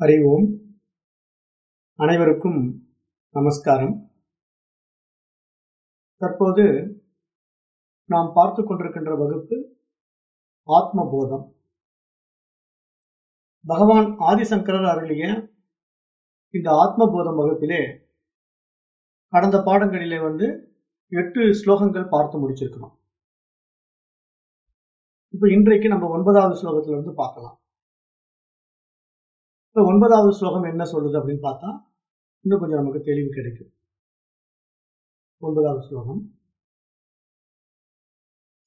ஹரி ஓம் அனைவருக்கும் நமஸ்காரம். தற்போது நாம் பார்த்து கொண்டிருக்கின்ற வகுப்பு ஆத்மபோதம். பகவான் ஆதிசங்கரர் அருளிய இந்த ஆத்மபோதம் வகுப்பிலே கடந்த பாடங்களிலே வந்து எட்டு ஸ்லோகங்கள் பார்த்து முடிச்சிருக்கிறோம். இப்போ இன்றைக்கு நம்ம ஒன்பதாவது ஸ்லோகத்துல இருந்து பார்க்கலாம். இப்போ ஒன்பதாவது ஸ்லோகம் என்ன சொல்லுது அப்படின்னு பார்த்தா இன்னும் கொஞ்சம் நமக்கு தெளிவு கிடைக்கும். ஒன்பதாவது ஸ்லோகம்.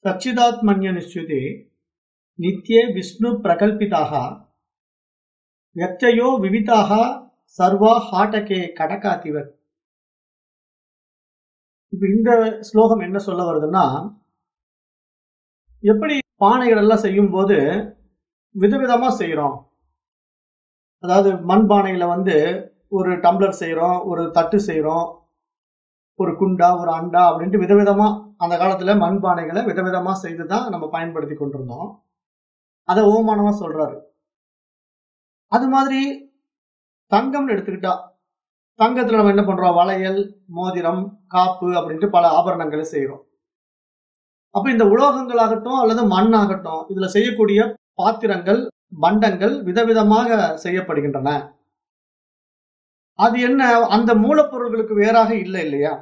சச்சிதாத்மன்ய நிச்சுதே நித்யே விஷ்ணு பிரகல்பிதாக வியக்தயோ விவிதாக சர்வா ஹாட்டகே கடகாத்திவர் இப்ப இந்த ஸ்லோகம் என்ன சொல்ல வருதுன்னா எப்படி பானைகள் எல்லாம் செய்யும் போது விதவிதமா செய்யறோம் அதாவது மண்பானையில வந்து ஒரு டம்ளர் செய்யறோம் ஒரு தட்டு செய்யறோம் ஒரு குண்டா ஒரு அண்டா அப்படின்ட்டு விதவிதமா அந்த காலத்துல மண்பானைகளை விதவிதமா செய்து தான் நம்ம பயன்படுத்தி கொண்டிருந்தோம். அதை ஓமானமா சொல்றாரு. அது மாதிரி தங்கம்னு எடுத்துக்கிட்டா தங்கத்துல நம்ம என்ன பண்றோம்? வளையல் மோதிரம் காப்பு அப்படின்ட்டு பல ஆபரணங்களை செய்யறோம் அப்ப இந்த உலோகங்களாகட்டும் அல்லது மண் ஆகட்டும் இதுல செய்யக்கூடிய பாத்திரங்கள் பண்டங்கள் விதவிதமாக செய்யப்படுகின்றன. அது என்ன? அந்த மூலப்பொருள்களுக்கு வேறாக இல்லை இல்லையா?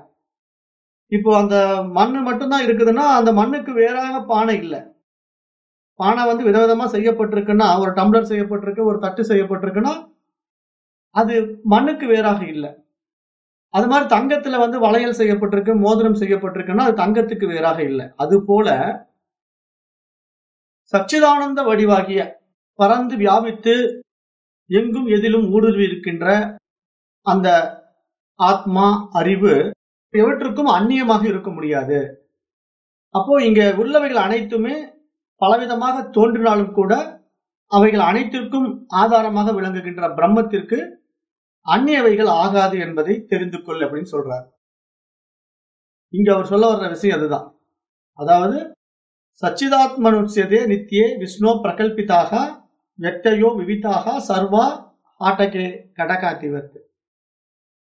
இப்போ அந்த மண்ணு மட்டும்தான் இருக்குதுன்னா அந்த மண்ணுக்கு வேறாக பானை இல்லை. பானை வந்து விதவிதமா செய்யப்பட்டிருக்குன்னா ஒரு டம்ளர் செய்யப்பட்டிருக்கு ஒரு தட்டு செய்யப்பட்டிருக்குன்னா அது மண்ணுக்கு வேறாக இல்லை. அது மாதிரி தங்கத்துல வந்து வளையல் செய்யப்பட்டிருக்கு மோதிரம் செய்யப்பட்டிருக்குன்னா அது தங்கத்துக்கு வேறாக இல்லை. அது போல சச்சிதானந்த வடிவாகிய பறந்து வியாபித்து எங்கும் எதிலும் ஊடுருவி இருக்கின்ற அந்த ஆத்மா அறிவு எவற்றுக்கும் அந்நியமாக இருக்க முடியாது. அப்போ இங்க உள்ளவைகள் அனைத்துமே பலவிதமாக தோன்றினாலும் கூட அவைகள் அனைத்திற்கும் ஆதாரமாக விளங்குகின்ற பிரம்மத்திற்கு அந்நியவைகள் ஆகாது என்பதை தெரிந்து கொள் அப்படின்னு சொல்றார். இங்க அவர் சொல்ல வர்ற விஷயம் அதுதான். அதாவது சச்சிதாத்மனுஷ்யதே நித்தியே விஷ்ணு பிரகல்பிதாக வெட்டையோ விவித்தாக சர்வா ஆட்டகே கடகாத்திவத்து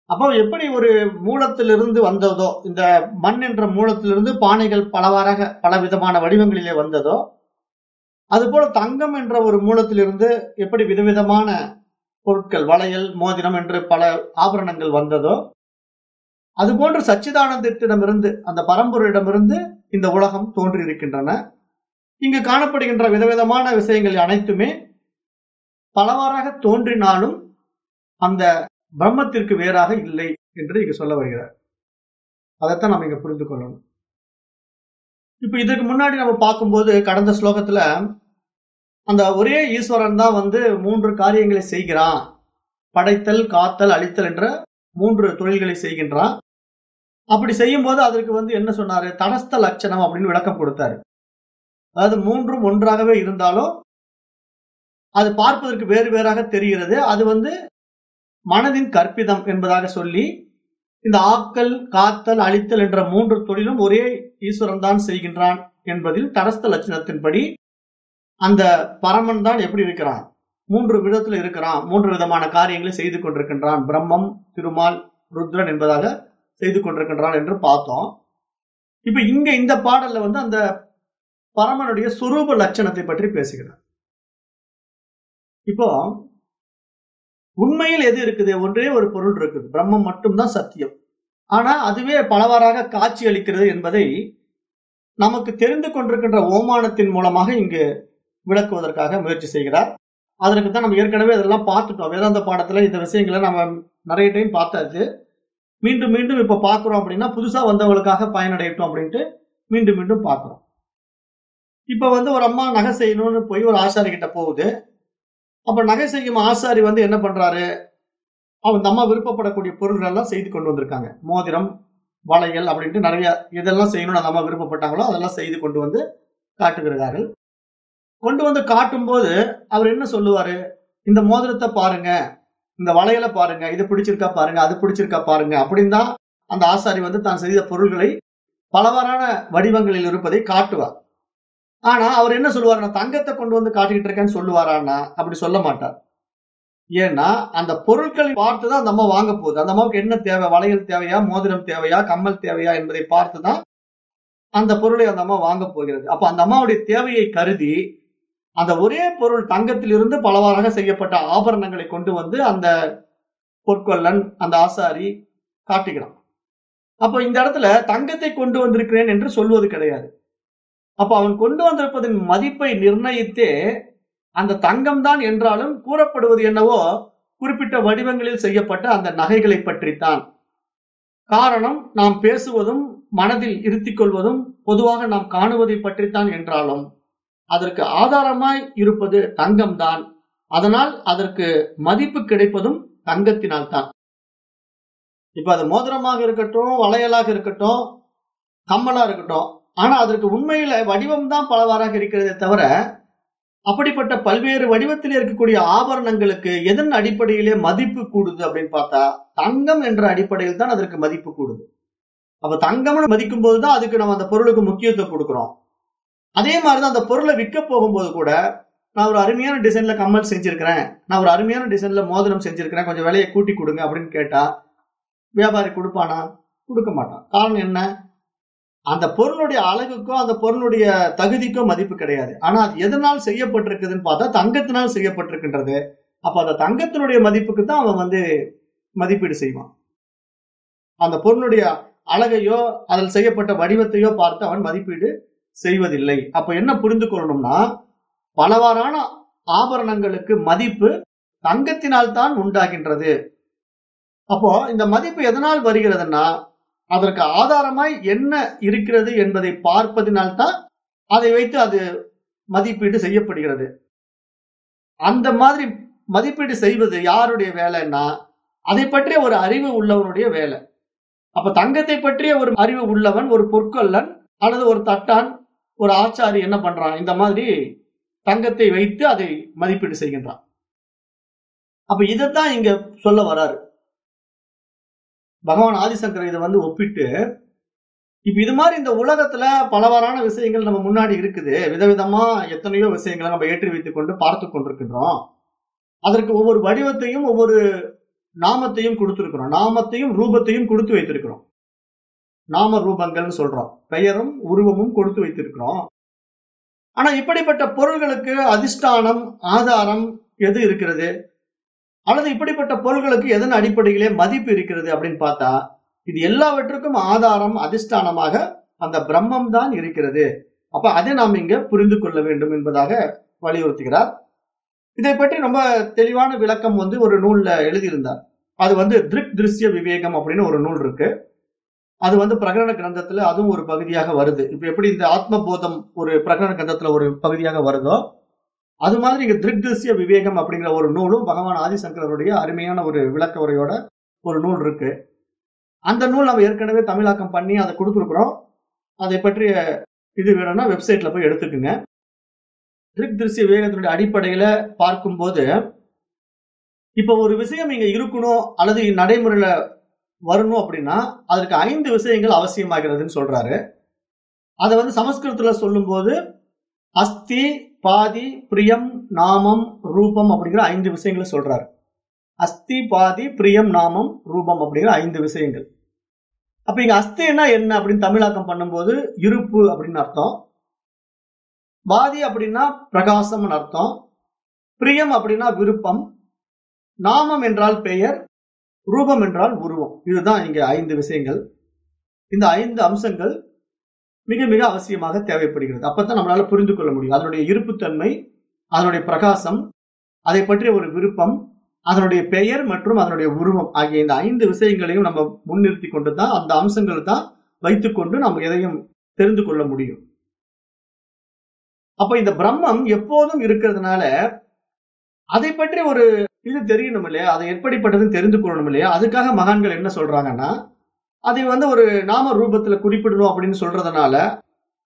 அப்போ எப்படி ஒரு மூலத்திலிருந்து வந்ததோ இந்த மண் என்ற மூலத்திலிருந்து பானைகள் பலவாறாக பல விதமான வடிவங்களிலே வந்ததோ அதுபோல தங்கம் என்ற ஒரு மூலத்திலிருந்து எப்படி விதவிதமான பொருட்கள் வளையல் மோதிரம் என்று பல ஆபரணங்கள் வந்ததோ அதுபோன்று சச்சிதானந்தத்திடமிருந்து அந்த பரம்பொருளிடமிருந்து இந்த உலகம் தோன்றி இருக்கின்றன இங்கு காணப்படுகின்ற விதவிதமான விஷயங்கள் அனைத்துமே பலவாறாக தோன்றினாலும் அந்த பிரம்மத்திற்கு வேறாக இல்லை என்று இங்கு சொல்ல வருகிறார். அதைத்தான் நம்ம இங்க புரிந்து கொள்ளணும். இப்ப இதுக்கு முன்னாடி நம்ம பார்க்கும்போது கடந்த ஸ்லோகத்துல அந்த ஒரே ஈஸ்வரன் தான் வந்து மூன்று காரியங்களை செய்கிறான். படைத்தல் காத்தல் அழித்தல் என்ற மூன்று தொழில்களை செய்கின்றான். அப்படி செய்யும் போது அதற்கு வந்து என்ன சொன்னாரு? தடஸ்த லட்சணம் அப்படின்னு விளக்கம் கொடுத்தாரு. அதாவது மூன்றும் ஒன்றாகவே இருந்தாலும் அது பார்ப்பதற்கு வேறு வேறாக தெரிகிறது. அது வந்து மனதின் கற்பிதம் என்பதாக சொல்லி இந்த ஆக்கல் காத்தல் அழித்தல் என்ற மூன்று தொழிலும் ஒரே ஈஸ்வரன் தான் செய்கின்றான் என்பதில் தடஸ்த லட்சணத்தின்படி அந்த பரமன் தான் எப்படி இருக்கிறான்? மூன்று விதத்துல இருக்கிறான். மூன்று விதமான காரியங்களை செய்து கொண்டிருக்கின்றான். பிரம்மம் திருமால் ருத்ரன் என்பதாக செய்து கொண்டிருக்கின்றான் என்று பார்த்தோம். இப்ப இங்க இந்த பாடல்ல வந்து அந்த பரமனுடைய சுரூப லட்சணத்தை பற்றி பேசுகிறார். இப்போ உண்மையில் எது இருக்குது? ஒன்றே ஒரு பொருள் இருக்குது. பிரம்மம் மட்டும்தான் சத்தியம். ஆனா அதுவே பலவாறாக காட்சி அளிக்கிறது என்பதை நமக்கு தெரிந்து கொண்டிருக்கின்ற ஓமானத்தின் மூலமாக இங்கு விளக்குவதற்காக முயற்சி செய்கிறார். அதற்கு தான் நம்ம ஏற்கனவே இதெல்லாம் பார்த்துட்டோம். வேதாந்த பாடத்துல இந்த விஷயங்களை நம்ம நிறைய டைம் பார்த்தாச்சு. மீண்டும் மீண்டும் இப்ப பாக்குறோம் அப்படின்னா புதுசா வந்தவங்களுக்காக பயனடையட்டும் அப்படின்ட்டு மீண்டும் மீண்டும் பார்க்கிறோம். இப்ப வந்து ஒரு அம்மா நகை செய்யணும்னு போய் ஒரு ஆசாரி கிட்ட போகுது. அப்ப நகை செய்யும் ஆசாரி வந்து என்ன பண்றாரு? அவன் அம்மா விருப்பப்படக்கூடிய பொருள்கள் எல்லாம் செய்து கொண்டு வந்திருக்காங்க. மோதிரம் வளையல் அப்படின்ட்டு நிறைய இதெல்லாம் செய்யணும்னு அந்த அம்மா விருப்பப்பட்டாங்களோ அதெல்லாம் செய்து கொண்டு வந்து காட்டுகிறார்கள். கொண்டு வந்து காட்டும் போது அவர் என்ன சொல்லுவாரு? இந்த மோதிரத்தை பாருங்க இந்த வளையலை பாருங்க இது பிடிச்சிருக்கா பாருங்க அது பிடிச்சிருக்கா பாருங்க அப்படின்னு தான் அந்த ஆசாரி வந்து தான் செய்த பொருள்களை பலவாறான வடிவங்களில் இருப்பதை காட்டுவார். ஆனா அவர் என்ன சொல்லுவார்? நான் தங்கத்தை கொண்டு வந்து காட்டிக்கிட்டு இருக்கேன்னு சொல்லுவாரான்னா? அப்படி சொல்ல மாட்டார். ஏன்னா அந்த பொருட்களை பார்த்துதான் அந்த அம்மா வாங்க போகுது. அந்த அம்மாவுக்கு என்ன தேவை? வளையல் தேவையா? மோதிரம் தேவையா? கம்மல் தேவையா? என்பதை பார்த்துதான் அந்த பொருளை அந்த அம்மா வாங்க போகிறது. அப்ப அந்த அம்மாவுடைய தேவையை கருதி அந்த ஒரே பொருள் தங்கத்திலிருந்து பலவாறாக செய்யப்பட்ட ஆபரணங்களை கொண்டு வந்து அந்த பொற்கொல்லன் அந்த ஆசாரி காட்டுகிறான். அப்போ இந்த இடத்துல தங்கத்தை கொண்டு வந்திருக்கிறேன் என்று சொல்வது கிடையாது. அப்ப அவன் கொண்டு வந்திருப்பதன் மதிப்பை நிர்ணயித்தே அந்த தங்கம் தான் என்றாலும் கூறப்படுவது என்னவோ குறிப்பிட்ட வடிவங்களில் செய்யப்பட்ட அந்த நகைகளை பற்றித்தான். காரணம் நாம் பேசுவதும் மனதில் இருத்திக் கொள்வதும் பொதுவாக நாம் காணுவதை பற்றித்தான் என்றாலும் அதற்கு ஆதாரமாய் இருப்பது தங்கம் தான் அதனால் அதற்கு மதிப்பு கிடைப்பதும் தங்கத்தினால் தான் இப்ப அது மோதிரமாக இருக்கட்டும் வளையலாக இருக்கட்டும் கம்மலா இருக்கட்டும் ஆனா அதற்கு உண்மையில வடிவம் தான் பலவாறாக இருக்கிறதே தவிர அப்படிப்பட்ட பல்வேறு வடிவத்தில் இருக்கக்கூடிய ஆபரணங்களுக்கு எதன் அடிப்படையிலே மதிப்பு கூடுது அப்படின்னு பார்த்தா தங்கம் என்ற அடிப்படையில் தான் அதற்கு மதிப்பு கூடுது. அப்ப தங்கம்னு மதிக்கும் போதுதான் அதுக்கு நம்ம அந்த பொருளுக்கு முக்கியத்துவம் கொடுக்குறோம். அதே மாதிரிதான் அந்த பொருளை விற்க போகும்போது கூட நான் ஒரு அருமையான டிசைன்ல கம்மல் செஞ்சிருக்கிறேன். நான் ஒரு அருமையான டிசைன்ல மோதிரம் செஞ்சிருக்கிறேன். கொஞ்சம் விலையை கூட்டி கொடுங்க அப்படின்னு கேட்டா வியாபாரி கொடுப்பானா? கொடுக்க மாட்டான். காரணம் என்ன? அந்த பொருளுடைய அழகுக்கும் அந்த பொருளுடைய தகுதிக்கும் மதிப்பு கிடையாது. ஆனா அது எதனால் செய்யப்பட்டிருக்குதுன்னு பார்த்தா தங்கத்தினால் செய்யப்பட்டிருக்கின்றது. அப்ப அந்த தங்கத்தினுடைய மதிப்புக்கு தான் அவன் வந்து மதிப்பீடு செய்வான். அந்த பொருளுடைய அழகையோ அதில் செய்யப்பட்ட வடிவத்தையோ பார்த்து அவன் மதிப்பீடு செய்வதில்லை. அப்ப என்ன புரிந்து கொள்ளணும்னா பலவாறான ஆபரணங்களுக்கு மதிப்பு தங்கத்தினால் தான் உண்டாகின்றது. அப்போ இந்த மதிப்பு எதனால் வருகிறதுன்னா அதற்கு ஆதாரமாய் என்ன இருக்கிறது என்பதை பார்ப்பதினால்தான் அதை வைத்து அது மதிப்பீடு செய்யப்படுகிறது. அந்த மாதிரி மதிப்பீடு செய்வது யாருடைய வேலைன்னா அதை பற்றிய ஒரு அறிவு உள்ளவனுடைய வேலை. அப்ப தங்கத்தை பற்றிய ஒரு அறிவு உள்ளவன் ஒரு பொற்கொல்லன் அல்லது ஒரு தட்டான் ஒரு ஆச்சாரி என்ன பண்றான்? இந்த மாதிரி தங்கத்தை வைத்து அதை மதிப்பீடு செய்கின்றான். அப்ப இதைத்தான் இங்க சொல்ல வராரு. பகவான் ஆதிசங்கர் இதை வந்து ஒப்பிட்டு இப்ப இது மாதிரி இந்த உலகத்துல பலவாறான விஷயங்கள் நம்ம முன்னாடி இருக்குது. விதவிதமா எத்தனையோ விஷயங்களை நம்ம ஏற்றி வைத்துக் கொண்டு பார்த்து கொண்டிருக்கின்றோம். அதற்கு ஒவ்வொரு வடிவத்தையும் ஒவ்வொரு நாமத்தையும் கொடுத்திருக்கிறோம். நாமத்தையும் ரூபத்தையும் கொடுத்து வைத்திருக்கிறோம். நாம ரூபங்கள்னு சொல்றோம். பெயரும் உருவமும் கொடுத்து வைத்திருக்கிறோம். ஆனா இப்படிப்பட்ட பொருள்களுக்கு அதிஷ்டானம் ஆதாரம் எது இருக்கிறது? அல்லது இப்படிப்பட்ட பொருள்களுக்கு எதன் அடிப்படையிலே மதிப்பு இருக்கிறது அப்படின்னு பார்த்தா இது எல்லாவற்றுக்கும் ஆதாரம் அதிஷ்டானமாக அந்த பிரம்மம் தான் இருக்கிறது. அப்ப அதை நாம் இங்க புரிந்து கொள்ள வேண்டும் என்பதாக வலியுறுத்துகிறார். இதை பற்றி ரொம்ப தெளிவான விளக்கம் வந்து ஒரு நூல்ல எழுதியிருந்தார். அது வந்து திருக் திருஷ்ய விவேகம் அப்படின்னு ஒரு நூல் இருக்கு. அது வந்து பிரகரண கிரந்தத்துல அதுவும் ஒரு பகுதியாக வருது. இப்ப எப்படி இந்த ஆத்ம போதம் ஒரு பிரகரண கிரந்தத்துல ஒரு பகுதியாக வருதோ அது மாதிரி இங்க திருக்திசிய விவேகம் அப்படிங்கிற ஒரு நூலும் பகவான் ஆதிசங்கரருடைய அருமையான ஒரு விளக்க உரையோட ஒரு நூல் இருக்கு. அந்த நூல் நம்ம ஏற்கனவே தமிழாக்கம் பண்ணி அதை கொடுத்துருக்குறோம். அதை பற்றிய இது வேணும்னா வெப்சைட்ல போய் எடுத்துக்குங்க. திருக் திருஷ்ய விவேகத்தினுடைய அடிப்படையில பார்க்கும்போது இப்ப ஒரு விஷயம் இங்க இருக்கணும் அல்லது நடைமுறையில வரணும் அப்படின்னா அதற்கு ஐந்து விஷயங்கள் அவசியமாகிறதுன்னு சொல்றாரு. அதை வந்து சமஸ்கிருதத்துல சொல்லும்போது அஸ்தி பாதி பிரியம் நாமம் ரூபம் அப்படிங்கிற ஐந்து விஷயங்களை சொல்றாரு. அஸ்தி பாதி பிரியம் நாமம் ரூபம் அப்படிங்கிற ஐந்து விஷயங்கள். அப்ப இங்க அஸ்தின்னா என்ன அப்படின்னு தமிழாக்கம் பண்ணும்போது இருப்பு அப்படின்னு அர்த்தம். பாதி அப்படின்னா பிரகாசம்னு அர்த்தம். பிரியம் அப்படின்னா விருப்பம். நாமம் என்றால் பெயர். ரூபம் என்றால் உருவம். இதுதான் இங்க ஐந்து விஷயங்கள். இந்த ஐந்து அம்சங்கள் மிக மிக அவசியமாக தேவைப்படுகிறது. அப்பதான் நம்மளால புரிந்து கொள்ள முடியும். அதனுடைய இருப்புத்தன்மை அதனுடைய பிரகாசம் அதை பற்றிய ஒரு விருப்பம் அதனுடைய பெயர் மற்றும் அதனுடைய உருவம் ஆகிய இந்த ஐந்து விஷயங்களையும் நம்ம முன்னிறுத்தி கொண்டு தான் அந்த அம்சங்கள் தான் வைத்துக்கொண்டு நம்ம எதையும் தெரிந்து கொள்ள முடியும். அப்ப இந்த பிரம்மம் எப்போதும் இருக்கிறதுனால அதை பற்றி ஒரு இது தெரியணும் இல்லையா? அதை எப்படிப்பட்டதுன்னு தெரிந்து கொள்ளணும் இல்லையா? அதுக்காக மகான்கள் என்ன சொல்றாங்கன்னா அதை வந்து ஒரு நாம ரூபத்துல குறிப்பிடணும் அப்படின்னு சொல்றதுனால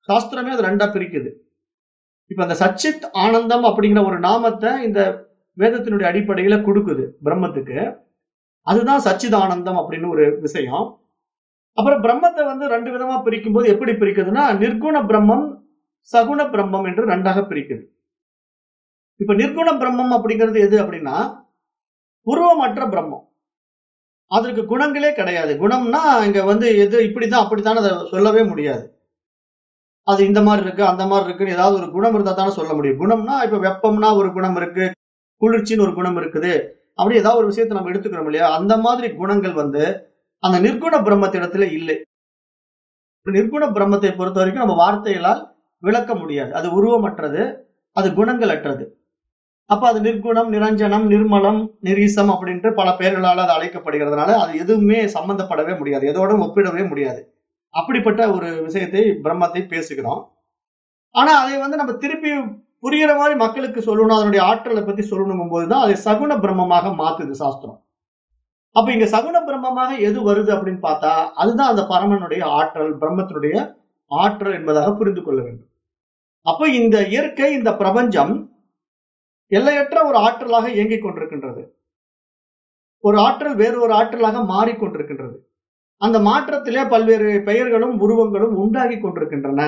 சாஸ்திரமே அது ரெண்டா பிரிக்குது. இப்ப அந்த சச்சித் ஆனந்தம் அப்படிங்கிற ஒரு நாமத்தை இந்த வேதத்தினுடைய அடிப்படையில கொடுக்குது பிரம்மத்துக்கு. அதுதான் சச்சித் ஆனந்தம் அப்படின்னு ஒரு விஷயம். அப்புறம் பிரம்மத்தை வந்து ரெண்டு விதமா பிரிக்கும் போது எப்படி பிரிக்குதுன்னா நிர்குண பிரம்மம் சகுண பிரம்மம் என்று ரெண்டாக பிரிக்குது. இப்ப நிர்குண பிரம்மம் அப்படிங்கிறது எது அப்படின்னா உருவமற்ற பிரம்மம். அதற்கு குணங்களே கிடையாது. குணம்னா இங்க வந்து எது இப்படிதான் அப்படித்தான் அதை சொல்லவே முடியாது. அது இந்த மாதிரி இருக்கு அந்த மாதிரி இருக்குன்னு ஏதாவது ஒரு குணம் இருந்தா தானே சொல்ல முடியும். குணம்னா இப்ப வெப்பம்னா ஒரு குணம் இருக்கு குளிர்ச்சின்னு ஒரு குணம் இருக்குது. அப்படி ஏதாவது ஒரு விஷயத்தை நம்ம எடுத்துக்கிறோம் இல்லையா? அந்த மாதிரி குணங்கள் வந்து அந்த நிர்குண பிரம்மத்திடத்துல இல்லை. நிர்குண பிரம்மத்தை பொறுத்த வரைக்கும் நம்ம வார்த்தைகளால் விளக்க முடியாது. அது உருவமற்றது அது குணங்கள் அற்றது அப்ப அது நிர்குணம் நிரஞ்சனம் நிர்மலம் நிரீசம் அப்படின்ட்டு பல பெயர்களால் அது அழைக்கப்படுகிறதுனால அது எதுவுமே சம்பந்தப்படவே முடியாது. எதோட ஒப்பிடவே முடியாது. அப்படிப்பட்ட ஒரு விஷயத்தை பிரம்மத்தை பேசுகிறோம். ஆனா அதை வந்து நம்ம திருப்பி புரிகிற மாதிரி மக்களுக்கு சொல்லணும் அதனுடைய ஆற்றலை பத்தி சொல்லணுங்கும் போதுதான் அதை சகுன பிரம்மமாக மாத்துது சாஸ்திரம். அப்ப இங்க சகுன பிரம்மமாக எது வருது அப்படின்னு பார்த்தா அதுதான் அந்த பரமனுடைய ஆற்றல் பிரம்மத்தினுடைய ஆற்றல் என்பதாக புரிந்து கொள்ள வேண்டும். அப்ப இந்த இயற்கை இந்த பிரபஞ்சம் எல்லையற்ற ஒரு ஆற்றலாக இயங்கிக் கொண்டிருக்கின்றது. ஒரு ஆற்றல் வேறு ஒரு ஆற்றலாக மாறிக்கொண்டிருக்கின்றது அந்த மாற்றத்திலே பல்வேறு பெயர்களும் உருவங்களும் உண்டாகி கொண்டிருக்கின்றன.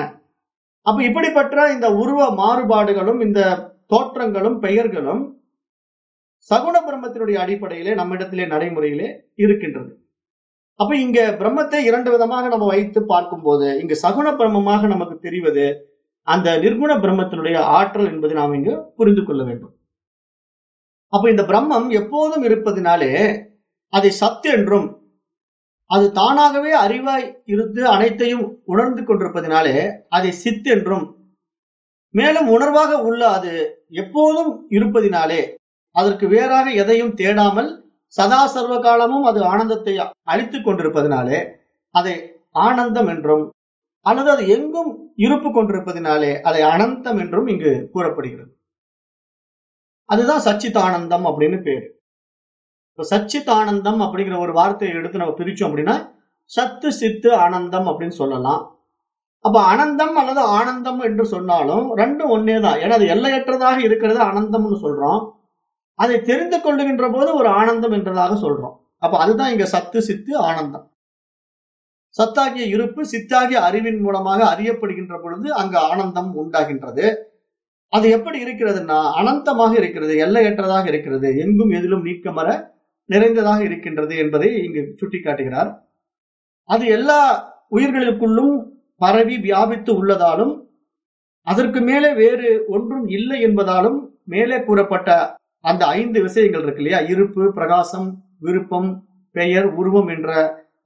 அப்ப இப்படிப்பட்ட இந்த உருவ மாறுபாடுகளும் இந்த தோற்றங்களும் பெயர்களும் சகுண பிரம்மத்தினுடைய அடிப்படையிலே நம்மிடத்திலே நடைமுறையிலே இருக்கின்றது. அப்ப இங்க பிரம்மத்தை இரண்டு விதமாக நம்ம வைத்து பார்க்கும்போது இங்க சகுண பிரம்மமாக நமக்கு தெரிவது அந்த நிர்குண பிரம்மத்தினுடைய ஆற்றல் என்பதை நாம் இங்கு புரிந்து கொள்ள வேண்டும். அப்ப இந்த பிரம்மம் எப்போதும் இருப்பதினாலே அதை சத்து என்றும் அது தானாகவே அறிவாய் இருந்து அனைத்தையும் உணர்ந்து கொண்டிருப்பதினாலே அதை சித் என்றும் மேலும் உணர்வாக உள்ள அது எப்போதும் இருப்பதினாலே அதற்கு வேறாக எதையும் தேடாமல் சதா சர்வ காலமும் அது ஆனந்தத்தை அழித்துக் கொண்டிருப்பதினாலே அதை ஆனந்தம் என்றும் அல்லது அது எங்கும் இருப்பு கொண்டிருப்பதினாலே அதை அனந்தம் என்றும் இங்கு கூறப்படுகிறது. அதுதான் சச்சித் ஆனந்தம் அப்படின்னு பேரு. இப்ப சச்சித் ஆனந்தம் அப்படிங்கிற ஒரு வார்த்தையை எடுத்து நம்ம பிரிச்சோம் அப்படின்னா சத்து சித்து ஆனந்தம் அப்படின்னு சொல்லலாம். அப்ப அனந்தம் அல்லது ஆனந்தம் என்று சொன்னாலும் ரெண்டும் ஒன்னே தான் ஏன்னா அது எல்லையற்றதாக இருக்கிறது அனந்தம்னு சொல்றோம். அதை தெரிந்து கொள்ளுகின்ற போது ஒரு ஆனந்தம் என்றதாக சொல்றோம். அப்ப அதுதான் இங்க சத்து சித்து ஆனந்தம். சத்தாகிய இருப்பு சித்தாகிய அறிவின் மூலமாக அறியப்படுகின்ற பொழுது அங்கு ஆனந்தம் உண்டாகின்றது. அது எப்படி இருக்கிறதுன்னா அனந்தமாக இருக்கிறது எல்லையற்றதாக இருக்கிறது எங்கும் எதிலும் நீக்கமர நிறைந்ததாக இருக்கின்றது என்பதை இங்கு சுட்டிக்காட்டுகிறார். அது எல்லா உயிர்களுக்குள்ளும் பரவி வியாபித்து உள்ளதாலும் அதற்கு மேலே வேறு ஒன்றும் இல்லை என்பதாலும் மேலே கூறப்பட்ட அந்த ஐந்து விஷயங்கள் இருக்கு இல்லையா? இருப்பு பிரகாசம் விருப்பம் பெயர் உருவம் என்ற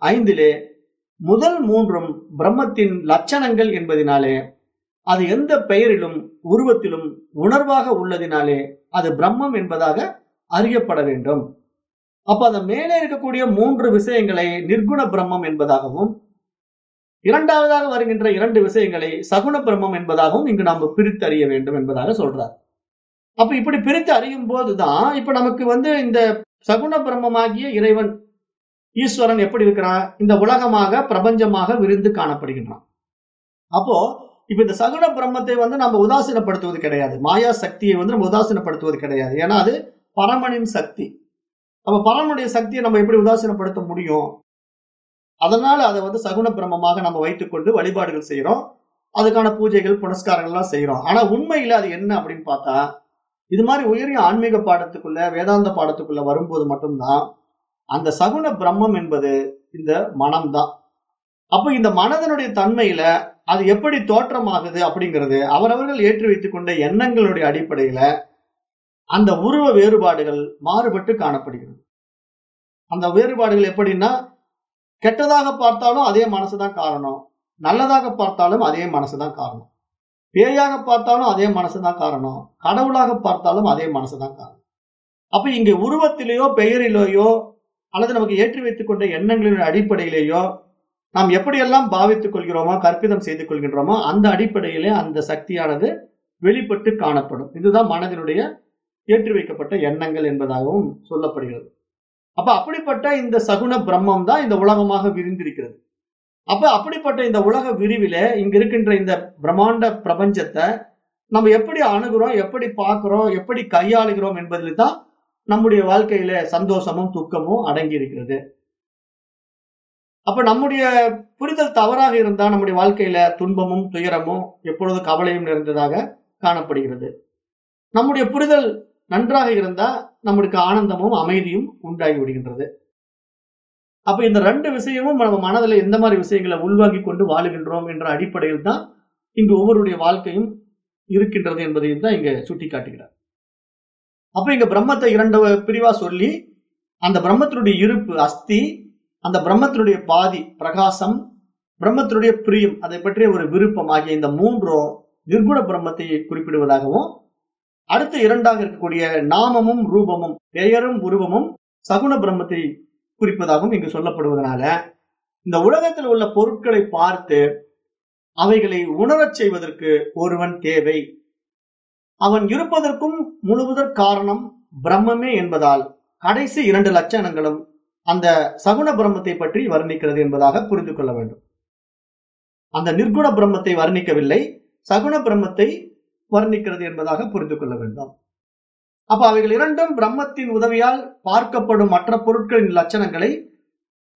ஐந்திலே முதல் மூன்றும் பிரம்மத்தின் லட்சணங்கள் என்பதினாலே அது எந்த பெயரிலும் உருவத்திலும் உணர்வாக உள்ளதினாலே அது பிரம்மம் என்பதாக அறியப்பட வேண்டும். அப்ப அந்த மேலே இருக்கக்கூடிய மூன்று விஷயங்களை நிர்குண பிரம்மம் என்பதாகவும் இரண்டாவதாக வருகின்ற இரண்டு விஷயங்களை சகுண பிரம்மம் என்பதாகவும் இங்கு நாம் பிரித்து அறிய வேண்டும் என்பதாக சொல்றார். அப்ப இப்படி பிரித்து அறியும் போதுதான் இப்ப நமக்கு வந்து இந்த சகுண பிரம்மமாகிய இறைவன் ஈஸ்வரன் எப்படி இருக்கிறான்? இந்த உலகமாக பிரபஞ்சமாக விரிந்து காணப்படுகின்றான். அப்போ இப்ப இந்த சகுன பிரம்மத்தை வந்து நம்ம உதாசீனப்படுத்துவது கிடையாது. மாயா சக்தியை வந்து நம்ம உதாசீனப்படுத்துவது கிடையாது. ஏன்னா அது பரமனின் சக்தி. அப்ப பரமனுடைய சக்தியை நம்ம எப்படி உதாசீனப்படுத்த முடியும்? அதனால அதை வந்து சகுன பிரம்மமாக நம்ம வைத்துக்கொண்டு வழிபாடுகள் செய்யறோம் அதுக்கான பூஜைகள் புனஸ்காரங்கள் எல்லாம் செய்யறோம் ஆனா உண்மையில அது என்ன அப்படின்னு பார்த்தா இது மாதிரி உயரிய ஆன்மீக பாடத்துக்குள்ள வேதாந்த பாடத்துக்குள்ள வரும்போது மட்டும்தான் அந்த சகுன பிரம்மம் என்பது இந்த மனம்தான். அப்ப இந்த மனதனுடைய தன்மையில அது எப்படி தோற்றமாகுது அப்படிங்கிறது அவரவர்கள் ஏற்றி வைத்துக் கொண்ட எண்ணங்களுடைய அடிப்படையில அந்த உருவ வேறுபாடுகள் மாறுபட்டு காணப்படுகிறது. அந்த வேறுபாடுகள் எப்படின்னா கெட்டதாக பார்த்தாலும் அதே மனசுதான் காரணம். நல்லதாக பார்த்தாலும் அதே மனசுதான் காரணம். பேயாக பார்த்தாலும் அதே மனசுதான் காரணம். கடவுளாக பார்த்தாலும் அதே மனசுதான் காரணம். அப்ப இங்க உருவத்திலேயோ பெயரிலேயோ அல்லது நமக்கு ஏற்றி வைத்துக் கொண்ட எண்ணங்களின் அடிப்படையிலேயோ நாம் எப்படியெல்லாம் பாவித்துக் கொள்கிறோமோ கற்பிதம் செய்து கொள்கின்றோமோ அந்த அடிப்படையிலே அந்த சக்தியானது வெளிப்பட்டு காணப்படும். இதுதான் மனதினுடைய ஏற்றி வைக்கப்பட்ட எண்ணங்கள் என்பதாகவும் சொல்லப்படுகிறது. அப்ப அப்படிப்பட்ட இந்த சகுன பிரம்மம் தான் இந்த உலகமாக விரிந்திருக்கிறது. அப்ப அப்படிப்பட்ட இந்த உலக விரிவில இங்க இருக்கின்ற இந்த பிரம்மாண்ட பிரபஞ்சத்தை நம்ம எப்படி அணுகிறோம் எப்படி பார்க்கிறோம் எப்படி கையாளுகிறோம் என்பதில் தான் நம்முடைய வாழ்க்கையில சந்தோஷமும் துக்கமும் அடங்கி இருக்கிறது அப்ப நம்முடைய புரிதல் தவறாக இருந்தா நம்முடைய வாழ்க்கையில துன்பமும் துயரமும் எப்பொழுது கவலையும் நிறைந்ததாக காணப்படுகிறது. நம்முடைய புரிதல் நன்றாக இருந்தா நம்மளுக்கு ஆனந்தமும் அமைதியும் உண்டாகி விடுகின்றது. அப்ப இந்த ரெண்டு விஷயமும் நம்ம மனதில் எந்த மாதிரி விஷயங்களை உள்வாங்கி கொண்டு வாழுகின்றோம் என்ற அடிப்படையில் தான் இங்கு ஒவ்வொருடைய வாழ்க்கையும் இருக்கின்றது என்பதையும் தான் இங்க சுட்டி காட்டுகிறார் அப்ப இங்க பிரம்மத்தை இரண்டு பிரிவா சொல்லி அந்த பிரம்மத்தினுடைய இருப்பு அஸ்தி அந்த பிரம்மத்தினுடைய பாதி பிரகாசம் பிரம்மத்தினுடைய பிரியம் அதை பற்றிய ஒரு விருப்பம் ஆகிய இந்த மூன்றும் நிர்குண பிரம்மத்தை குறிப்பிடுவதாகவும் அடுத்த இரண்டாக இருக்கக்கூடிய நாமமும் ரூபமும் பெயரும் உருவமும் சகுண பிரம்மத்தை குறிப்பதாகவும் இங்கு சொல்லப்படுவதனால இந்த உலகத்தில் உள்ள பொருட்களை பார்த்து அவைகளை உணரச் செய்வதற்கு ஒருவன் தேவை. அவன் இருப்பதற்கும் முழுவதற் காரணம் பிரம்மமே என்பதால் கடைசி இரண்டு லட்சணங்களும் அந்த சகுண பிரம்மத்தை பற்றி வர்ணிக்கிறது என்பதாக புரிந்து கொள்ள வேண்டும். அந்த நிர்குண பிரம்மத்தை வர்ணிக்கவில்லை சகுண பிரம்மத்தை வர்ணிக்கிறது என்பதாக புரிந்து கொள்ள வேண்டும். அப்ப அவைகள் இரண்டும் பிரம்மத்தின் உதவியால் பார்க்கப்படும் மற்ற பொருட்களின் லட்சணங்களை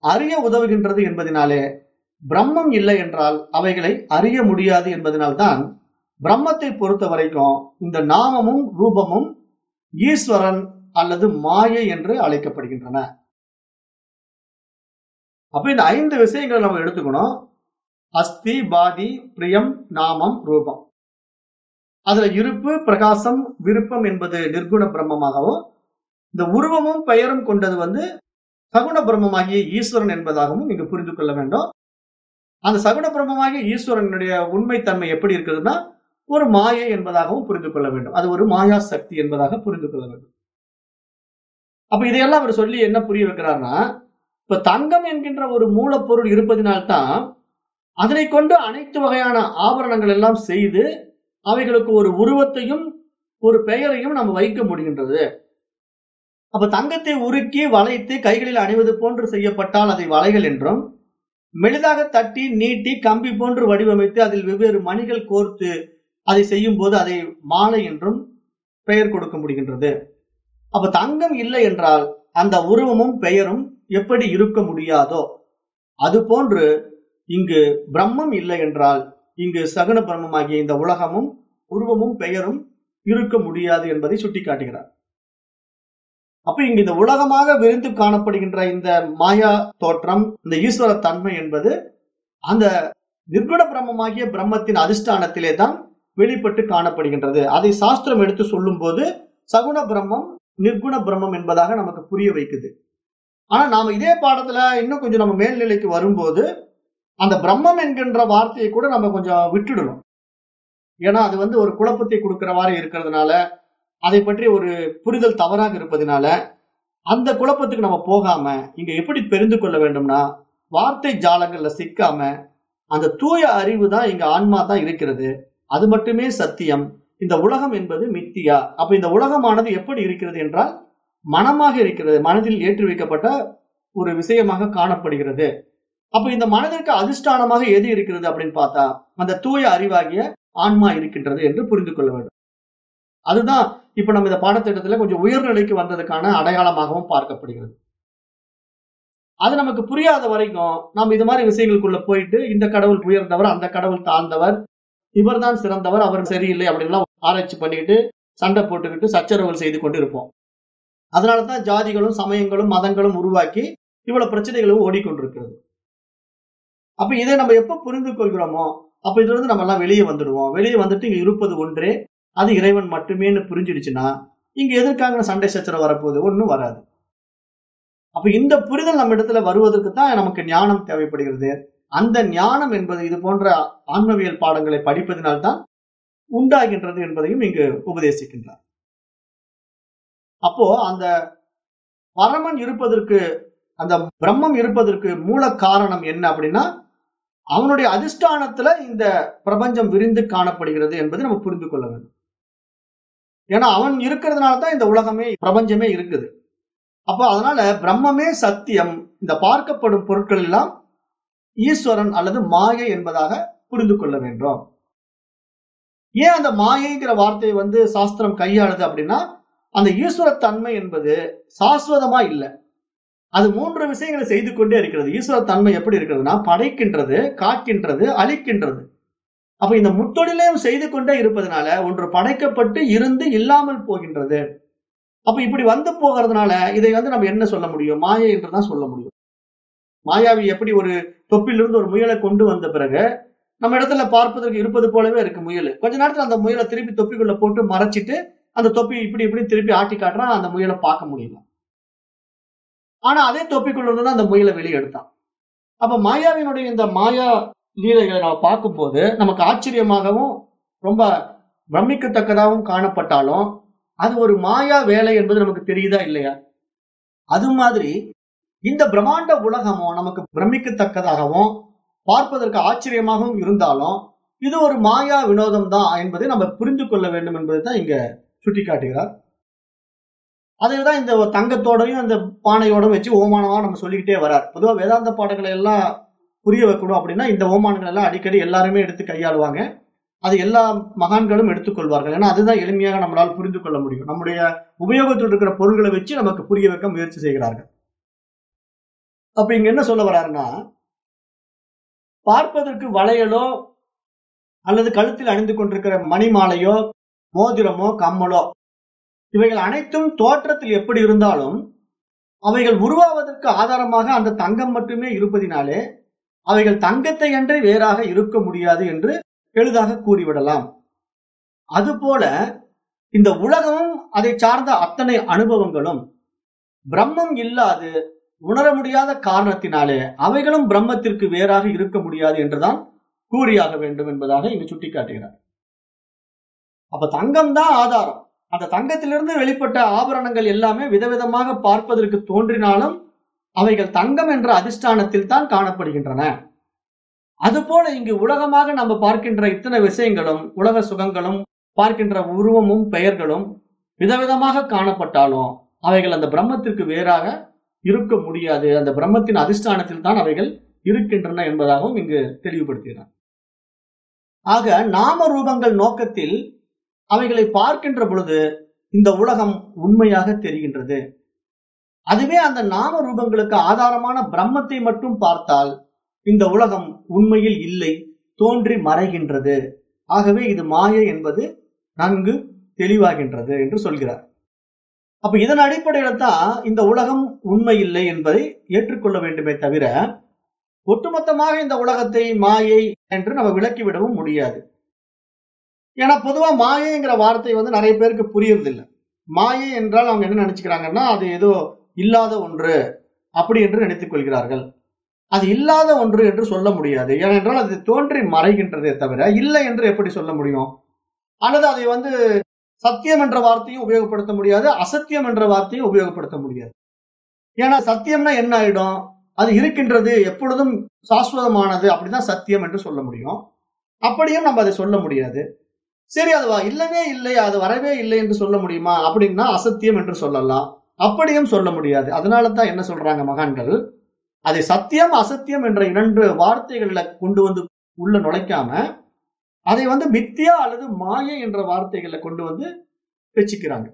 அறிய உதவுகின்றது என்பதனாலே பிரம்மம் இல்லை என்றால் அவைகளை அறிய முடியாது என்பதனால்தான் பிரம்மத்தை பொறுத்த வரைக்கும் இந்த நாமமும் ரூபமும் ஈஸ்வரன் அல்லது மாயை என்று அழைக்கப்படுகின்றன. அப்ப இந்த ஐந்து விஷயங்களை நம்ம எடுத்துக்கணும். அஸ்தி பாதி பிரியம் நாமம் ரூபம். அதுல இருப்பு பிரகாசம் விருப்பம் என்பது நிர்குண பிரம்மமாகவும் இந்த உருவமும் பெயரும் கொண்டது வந்து சகுண பிரம்மமாகிய ஈஸ்வரன் என்பதாகவும் இங்கு புரிந்து கொள்ள வேண்டும். அந்த சகுண பிரம்மமாகிய ஈஸ்வரனுடைய உண்மைத்தன்மை எப்படி இருக்குதுன்னா ஒரு மாயை என்பதாகவும் புரிந்து கொள்ள வேண்டும். அது ஒரு மாயா சக்தி என்பதாக புரிந்து கொள்ள வேண்டும். அப்ப இதையெல்லாம் அவர் சொல்லி என்ன புரிய வைக்கிறார்னா இப்ப தங்கம் என்கின்ற ஒரு மூலப்பொருள் இருப்பதினால்தான் அதனை கொண்டு அனைத்து வகையான ஆபரணங்கள் எல்லாம் செய்து அவைகளுக்கு ஒரு உருவத்தையும் ஒரு பெயரையும் நம்ம வைக்க முடிகின்றது. அப்ப தங்கத்தை உருக்கி வளைத்து கைகளில் அணிவது போன்று செய்யப்பட்டால் அதை வளைகள் என்றும் மெலிதாக தட்டி நீட்டி கம்பி போன்று வடிவமைத்து அதில் வெவ்வேறு மணிகள் கோர்த்து அதை செய்யும் போது அதை மாலை என்றும் பெயர் கொடுக்க முடிகின்றது. அப்ப தங்கம் இல்லை என்றால் அந்த உருவமும் பெயரும் எப்படி இருக்க முடியாதோ அது போன்று இங்கு பிரம்மம் இல்லை என்றால் இங்கு சகுன பிரம்மமாகிய இந்த உலகமும் உருவமும் பெயரும் இருக்க முடியாது என்பதை சுட்டிக்காட்டுகிறார். அப்ப இங்கு இந்த உலகமாக விரிந்து காணப்படுகின்ற இந்த மாயா தோற்றம் இந்த ஈஸ்வர தன்மை என்பது அந்த நிர்குண பிரம்மமாகிய பிரம்மத்தின் அதிஷ்டானத்திலே தான் வெளிப்பட்டு காணப்படுகின்றது. அதை சாஸ்திரம் எடுத்து சொல்லும் போது சகுண பிரம்மம் நிர்குண பிரம்மம் என்பதாக நமக்கு புரிய வைக்குது. ஆனா நாம இதே பாடத்துல இன்னும் கொஞ்சம் நம்ம மேல்நிலைக்கு வரும்போது அந்த பிரம்மம் என்கின்ற வார்த்தையை கூட நம்ம கொஞ்சம் விட்டுடணும். ஏன்னா அது வந்து ஒரு குழப்பத்தை கொடுக்கிறவாறு இருக்கிறதுனால அதை பற்றி ஒரு புரிதல் தவறாக இருப்பதனால அந்த குழப்பத்துக்கு நம்ம போகாம இங்க எப்படி தெரிந்து கொள்ள வேண்டும்னா வார்த்தை ஜாலங்கள்ல சிக்காம அந்த தூய அறிவு தான் இங்க ஆன்மா தான் இருக்கிறது. அது மட்டுமே சத்தியம். இந்த உலகம் என்பது மித்தியா. அப்ப இந்த உலகமானது எப்படி இருக்கிறது என்றால் மனமாக இருக்கிறது மனதில் ஏற்றி வைக்கப்பட்ட ஒரு விஷயமாக காணப்படுகிறது. அப்ப இந்த மனதிற்கு அதிஷ்டானமாக எது இருக்கிறது அப்படின்னு பார்த்தா அந்த தூய அறிவாகிய ஆன்மா இருக்கின்றது என்று புரிந்து கொள்ள வேண்டும். அதுதான் இப்ப நம்ம இந்த பாடத்திட்டத்துல கொஞ்சம் உயர்நிலைக்கு வந்ததுக்கான அடையாளமாகவும் பார்க்கப்படுகிறது. அது நமக்கு புரியாத வரைக்கும் நாம் இது மாதிரி விஷயங்களுக்குள்ள போயிட்டு இந்த கடவுள் உயர்ந்தவர் அந்த கடவுள் தாழ்ந்தவர் இவர் தான் சிறந்தவர் அவர் சரியில்லை அப்படின்லாம் ஆராய்ச்சி பண்ணிட்டு சண்டை போட்டுக்கிட்டு சச்சரவுகள் செய்து கொண்டு இருப்போம் அதனாலதான் ஜாதிகளும் சமயங்களும் மதங்களும் உருவாக்கி இவ்வளவு பிரச்சனைகளும் ஓடிக்கொண்டிருக்கிறது. அப்ப இதை நம்ம எப்ப புரிந்து கொள்கிறோமோ அப்ப இதுல இருந்து நம்ம எல்லாம் வெளியே வந்துடுவோம். வெளியே வந்துட்டு இங்க இருப்பது ஒன்றே அது இறைவன் மட்டுமேன்னு புரிஞ்சிடுச்சுன்னா இங்க எதற்காக சண்டை சச்சரவு வரப்போகுது? ஒண்ணும் வராது. அப்ப இந்த புரிதல் நம்ம இடத்துல வருவதற்கு தான் நமக்கு ஞானம் தேவைப்படுகிறது. அந்த ஞானம் என்பது இது போன்ற ஆன்மவியல் பாடங்களை படிப்பதனால்தான் உண்டாகின்றது என்பதையும் இங்கு உபதேசிக்கின்றார். அப்போ அந்த பரமன் இருப்பதற்கு அந்த பிரம்மம் இருப்பதற்கு மூல காரணம் என்ன அப்படின்னா அவனுடைய அதிஷ்டானத்துல இந்த பிரபஞ்சம் விரிந்து காணப்படுகிறது என்பதை நம்ம புரிந்து கொள்ள வேண்டும். ஏன்னா அவன் இருக்கிறதுனால தான் இந்த உலகமே பிரபஞ்சமே இருக்குது. அப்போ அதனால பிரம்மமே சத்தியம் இந்த பார்க்கப்படும் பொருட்கள் எல்லாம் ஈஸ்வரன் அல்லது மாயை என்பதாக புரிந்து கொள்ள வேண்டும். ஏன் அந்த மாயைங்கிற வார்த்தையை வந்து சாஸ்திரம் கையாளுது அப்படின்னா அந்த ஈஸ்வரத்தன்மை என்பது சாஸ்வதமா இல்லை. அது மூன்று விஷயங்களை செய்து கொண்டே இருக்கிறது. ஈஸ்வரத்தன்மை எப்படி இருக்கிறதுனா படைக்கின்றது காக்கின்றது அழிக்கின்றது. அப்ப இந்த முத்தொழிலையும் செய்து கொண்டே இருப்பதனால ஒன்று படைக்கப்பட்டு இருந்து இல்லாமல் போகின்றது. அப்ப இப்படி வந்து போகிறதுனால இதை வந்து நம்ம என்ன சொல்ல முடியும்? மாயை என்றுதான் சொல்ல முடியும். மாயாவி எப்படி ஒரு தொப்பிலிருந்து ஒரு முயலை கொண்டு வந்த பிறகு நம்ம இடத்துல பார்ப்பதற்கு இருப்பது போலவே இருக்கு முயல். கொஞ்ச நேரத்துல அந்த முயலை திருப்பி தொப்பிக்குள்ள போட்டு மறைச்சிட்டு அந்த தொப்பி இப்படி இப்படி திருப்பி ஆட்டி காட்டுறான் அந்த முயலை பார்க்க முடியல. ஆனா அதே தொப்பிக்குள்ள இருந்து அந்த முயலை வெளியே எடுத்தான். அப்ப மாயாவினுடைய இந்த மாயா லீலைகளை நம்ம பார்க்கும்போது நமக்கு ஆச்சரியமாகவும் ரொம்ப பிரமிக்கத்தக்கதாகவும் காணப்பட்டாலும் அது ஒரு மாயா வேலை என்பது நமக்கு தெரியுதா இல்லையா? அது மாதிரி இந்த பிரம்மாண்ட உலகமும் நமக்கு பிரமிக்கத்தக்கதாகவும் பார்ப்பதற்கு ஆச்சரியமாகவும் இருந்தாலும் இது ஒரு மாயா வினோதம் தான் என்பதை நம்ம புரிந்து கொள்ள வேண்டும் என்பதை தான் இங்க சுட்டி காட்டுகிறார் அதை தான் இந்த தங்கத்தோடையும் இந்த பானையோடும் வச்சு ஓமானமாக நம்ம சொல்லிக்கிட்டே வரார். பொதுவாக வேதாந்த பாடங்களை எல்லாம் புரிய வைக்கணும் அப்படின்னா இந்த ஓமானங்கள் எல்லாம் அடிக்கடி எல்லாருமே எடுத்து கையாளுவாங்க. அது எல்லா மகான்களும் எடுத்துக்கொள்வார்கள். ஏன்னா அதுதான் எளிமையாக நம்மளால் புரிந்து கொள்ள முடியும். நம்முடைய உபயோகத்தில் இருக்கிற பொருள்களை வச்சு நமக்கு புரிய வைக்க முயற்சி செய்கிறார்கள். அப்ப இங்க என்ன சொல்ல வர்றாருன்னா பார்ப்பதற்கு வளையலோ அல்லது கழுத்தில் அணிந்து கொண்டிருக்கிற மணி மாலையோ மோதிரமோ கம்மலோ. இவைகள் அனைத்தும் தோற்றத்தில் எப்படி இருந்தாலும் அவைகள் உருவாவதற்கு ஆதாரமாக அந்த தங்கம் மட்டுமே இருப்பதினாலே அவைகள் தங்கத்தை அன்றி வேறாக இருக்க முடியாது என்று எளிதாக கூறிவிடலாம். அதுபோல இந்த உலகமும் அதை சார்ந்த அத்தனை அனுபவங்களும் பிரம்மம் இல்லாது உணர முடியாத காரணத்தினாலே அவைகளும் பிரம்மத்திற்கு வேறாக இருக்க முடியாது என்றுதான் கூறியாக வேண்டும் என்பதாக இங்கு சுட்டிக்காட்டுகிறார். அப்ப தங்கம் தான் ஆதாரம். அந்த தங்கத்திலிருந்து வெளிப்பட்ட ஆபரணங்கள் எல்லாமே விதவிதமாக பார்ப்பதற்கு தோன்றினாலும் அவைகள் தங்கம் என்ற அதிஷ்டானத்தில் தான் காணப்படுகின்றன. அதுபோல இங்கு உலகமாக நம்ம பார்க்கின்ற இத்தனை விஷயங்களும் உலக சுகங்களும் பார்க்கின்ற உருவமும் பெயர்களும் விதவிதமாக காணப்பட்டாலும் அவைகள் அந்த பிரம்மத்திற்கு வேறாக இருக்க முடியாது. அந்த பிரம்மத்தின் அதிஷ்டானத்தில் தான் அவைகள் இருக்கின்றன என்பதாகவும் இங்கு தெளிவுபடுத்துகிறார். ஆக நாம ரூபங்கள் நோக்கத்தில் அவைகளை பார்க்கின்ற பொழுது இந்த உலகம் உண்மையாக தெரிகின்றது. அதுவே அந்த நாம ரூபங்களுக்கு ஆதாரமான பிரம்மத்தை மட்டும் பார்த்தால் இந்த உலகம் உண்மையில் இல்லை தோன்றி மறைகின்றது. ஆகவே இது மாயை என்பது நன்கு தெளிவாகின்றது என்று சொல்கிறார். அப்ப இதன் அடிப்படையில தான் இந்த உலகம் உண்மை இல்லை என்பதை ஏற்றுக்கொள்ள வேண்டுமே தவிர ஒட்டுமொத்தமாக இந்த உலகத்தை மாயை என்று நம்ம விளக்கிவிடவும் முடியாது. ஏன்னா பொதுவா மாயைங்கிற வார்த்தை வந்து நிறைய பேருக்கு புரியறதில்லை. மாயை என்றால் அவங்க என்ன நினைச்சுக்கிறாங்கன்னா அது ஏதோ இல்லாத ஒன்று அப்படி என்று நினைத்துக் கொள்கிறார்கள். அது இல்லாத ஒன்று என்று சொல்ல முடியாது. ஏனென்றால் அது தோன்றி மறைகின்றதே தவிர இல்லை என்று எப்படி சொல்ல முடியும்? அல்லது அதை வந்து சத்தியம் என்ற வார்த்தையும் உபயோகப்படுத்த முடியாது அசத்தியம் என்ற வார்த்தையும் உபயோகப்படுத்த முடியாது. ஏன்னா சத்தியம்னா என்ன ஆயிடும்? அது இருக்கின்றது எப்பொழுதும் சாஸ்வதமானது அப்படிதான் சத்தியம் என்று சொல்ல முடியும். அப்படியும் நம்ம அதை சொல்ல முடியாது. சரி அது இல்லவே இல்லை அது வரவே இல்லை என்று சொல்ல முடியுமா? அப்படின்னா அசத்தியம் என்று சொல்லலாம். அப்படியும் சொல்ல முடியாது. அதனால தான் என்ன சொல்றாங்க மகான்கள்? அதை சத்தியம் அசத்தியம் என்ற இரண்டு வார்த்தைகளில் கொண்டு வந்து உள்ள நுழைக்காம அதை வந்து மித்தியா அல்லது மாயை என்ற வார்த்தைகளை கொண்டு வந்து வச்சுக்கிறாங்க.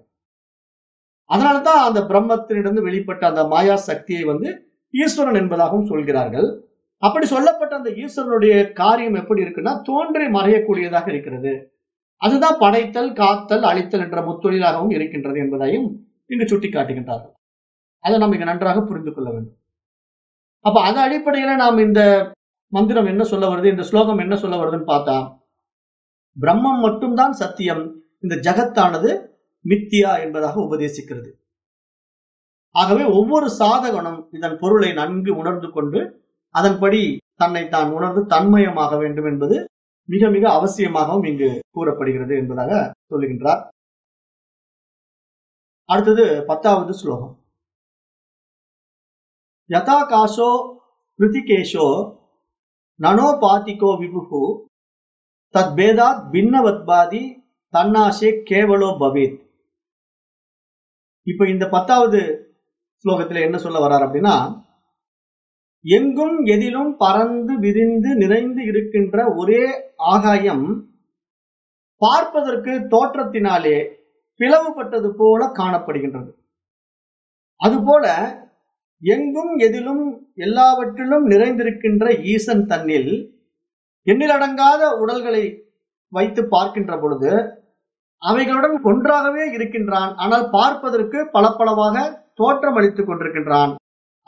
அதனாலதான் அந்த பிரம்மத்தினிடம் வெளிப்பட்ட அந்த மாயா சக்தியை வந்து ஈஸ்வரன் என்பதாகவும் சொல்கிறார்கள். அப்படி சொல்லப்பட்ட அந்த ஈஸ்வரனுடைய காரியம் எப்படி இருக்குன்னா தோன்றி மறையக்கூடியதாக இருக்கிறது. அதுதான் படைத்தல் காத்தல் அழித்தல் என்ற முத்தொழிலாகவும் இருக்கின்றது என்பதையும் இங்கு சுட்டி காட்டுகின்றார்கள் அதை நாம் இங்க நன்றாக புரிந்து கொள்ள வேண்டும். அப்ப அது அடிப்படையில நாம் இந்த மந்திரம் என்ன சொல்ல வருது இந்த ஸ்லோகம் என்ன சொல்ல வருதுன்னு பார்த்தா பிரம்மம் மட்டும்தான் சத்தியம் இந்த ஜகத்தானது மித்தியா என்பதாக உபதேசிக்கிறது. ஆகவே ஒவ்வொரு சாதகனும் இதன் பொருளை நன்கு உணர்ந்து கொண்டு அதன்படி தன்னை தான் உணர்ந்து தன்மயமாக வேண்டும் என்பது மிக மிக அவசியமாகவும் இங்கு கூறப்படுகிறது என்பதாக சொல்லுகின்றார். அடுத்தது பத்தாவது ஸ்லோகம். யதா காசோ கிருத்திகேஷோ நனோபாதிகோ விபுகு தத் பேதாத் பின்னவத்பாதி தன்னாசே கேவலோ பவித். இப்ப இந்த பத்தாவது ஸ்லோகத்துல என்ன சொல்ல வர்றார் அப்படின்னா எங்கும் எதிலும் பறந்து விரிந்து நிறைந்து இருக்கின்ற ஒரே ஆகாயம் பார்ப்பதற்கு தோற்றத்தினாலே பிளவுபட்டது போல காணப்படுகின்றது. அதுபோல எங்கும் எதிலும் எல்லாவற்றிலும் நிறைந்திருக்கின்ற ஈசன் தன்னில் எண்ணிலடங்காத உடல்களை வைத்து பார்க்கின்ற பொழுது அவைகளுடன் ஒன்றாகவே இருக்கின்றான். ஆனால் பார்ப்பதற்கு பளபளவாக தோற்றம் அளித்துக் கொண்டிருக்கின்றான்.